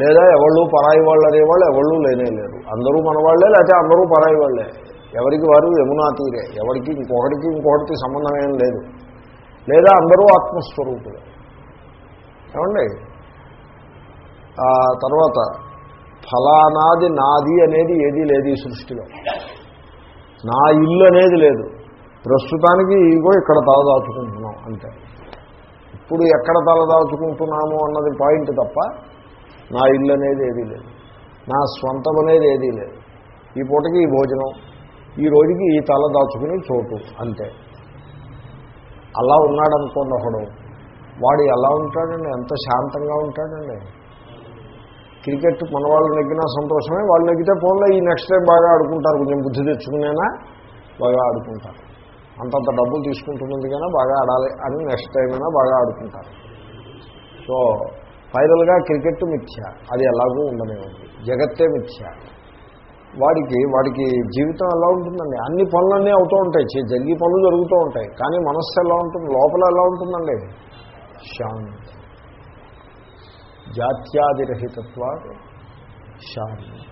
Speaker 1: లేదా ఎవళ్ళు పరాయి వాళ్ళు అనేవాళ్ళు ఎవళ్ళు లేనే లేరు. అందరూ మన వాళ్ళే లేకపోతే అందరూ పరాయి వాళ్ళే. ఎవరికి వారు యమునా తీరే ఎవరికి ఇంకొకటికి ఇంకొకటికి సంబంధం ఏం లేదు. లేదా అందరూ ఆత్మస్వరూపులే. ఏమండి? తర్వాత ఫలానాది నాది అనేది ఏదీ లేదు ఈ సృష్టిలో. నా ఇల్లు అనేది లేదు. ప్రస్తుతానికి ఇగో ఇక్కడ తలదాచుకుంటున్నాం అంతే. ఇప్పుడు ఎక్కడ తలదాచుకుంటున్నాము అన్నది పాయింట్ తప్ప నా ఇల్లు అనేది ఏదీ లేదు. నా స్వంతం అనేది ఏదీ లేదు. ఈ పూటకి ఈ భోజనం ఈ రోజుకి ఈ తల దాచుకుని చోటు అంతే. అలా ఉన్నాడనుకోండి ఒకడు. వాడు ఎలా ఉంటాడండి? ఎంత శాంతంగా ఉంటాడండి? క్రికెట్ మన వాళ్ళు నెగ్గినా సంతోషమే వాళ్ళు నెగ్గితే ఫోన్లో ఈ నెక్స్ట్ టైం బాగా ఆడుకుంటారు. కొంచెం బుద్ధి తెచ్చుకునేనా? బాగా ఆడుకుంటారు. అంతంత డబ్బులు తీసుకుంటున్నది కానీ బాగా ఆడాలి అని నెక్స్ట్ టైం అయినా బాగా ఆడుకుంటారు. సో ఫైనల్గా క్రికెట్ మిథ్య. అది ఎలాగూ ఉండనే ఉంది జగత్తే మిథ్య. వాడికి వాడికి జీవితం ఎలా ఉంటుందండి? అన్ని పనులన్నీ అవుతూ ఉంటాయి. జరిగి పనులు జరుగుతూ ఉంటాయి. కానీ మనస్సు ఎలా ఉంటుంది? లోపల ఎలా ఉంటుందండి? శాంతి. జాత్యాదిరహితత్వా శాంతి.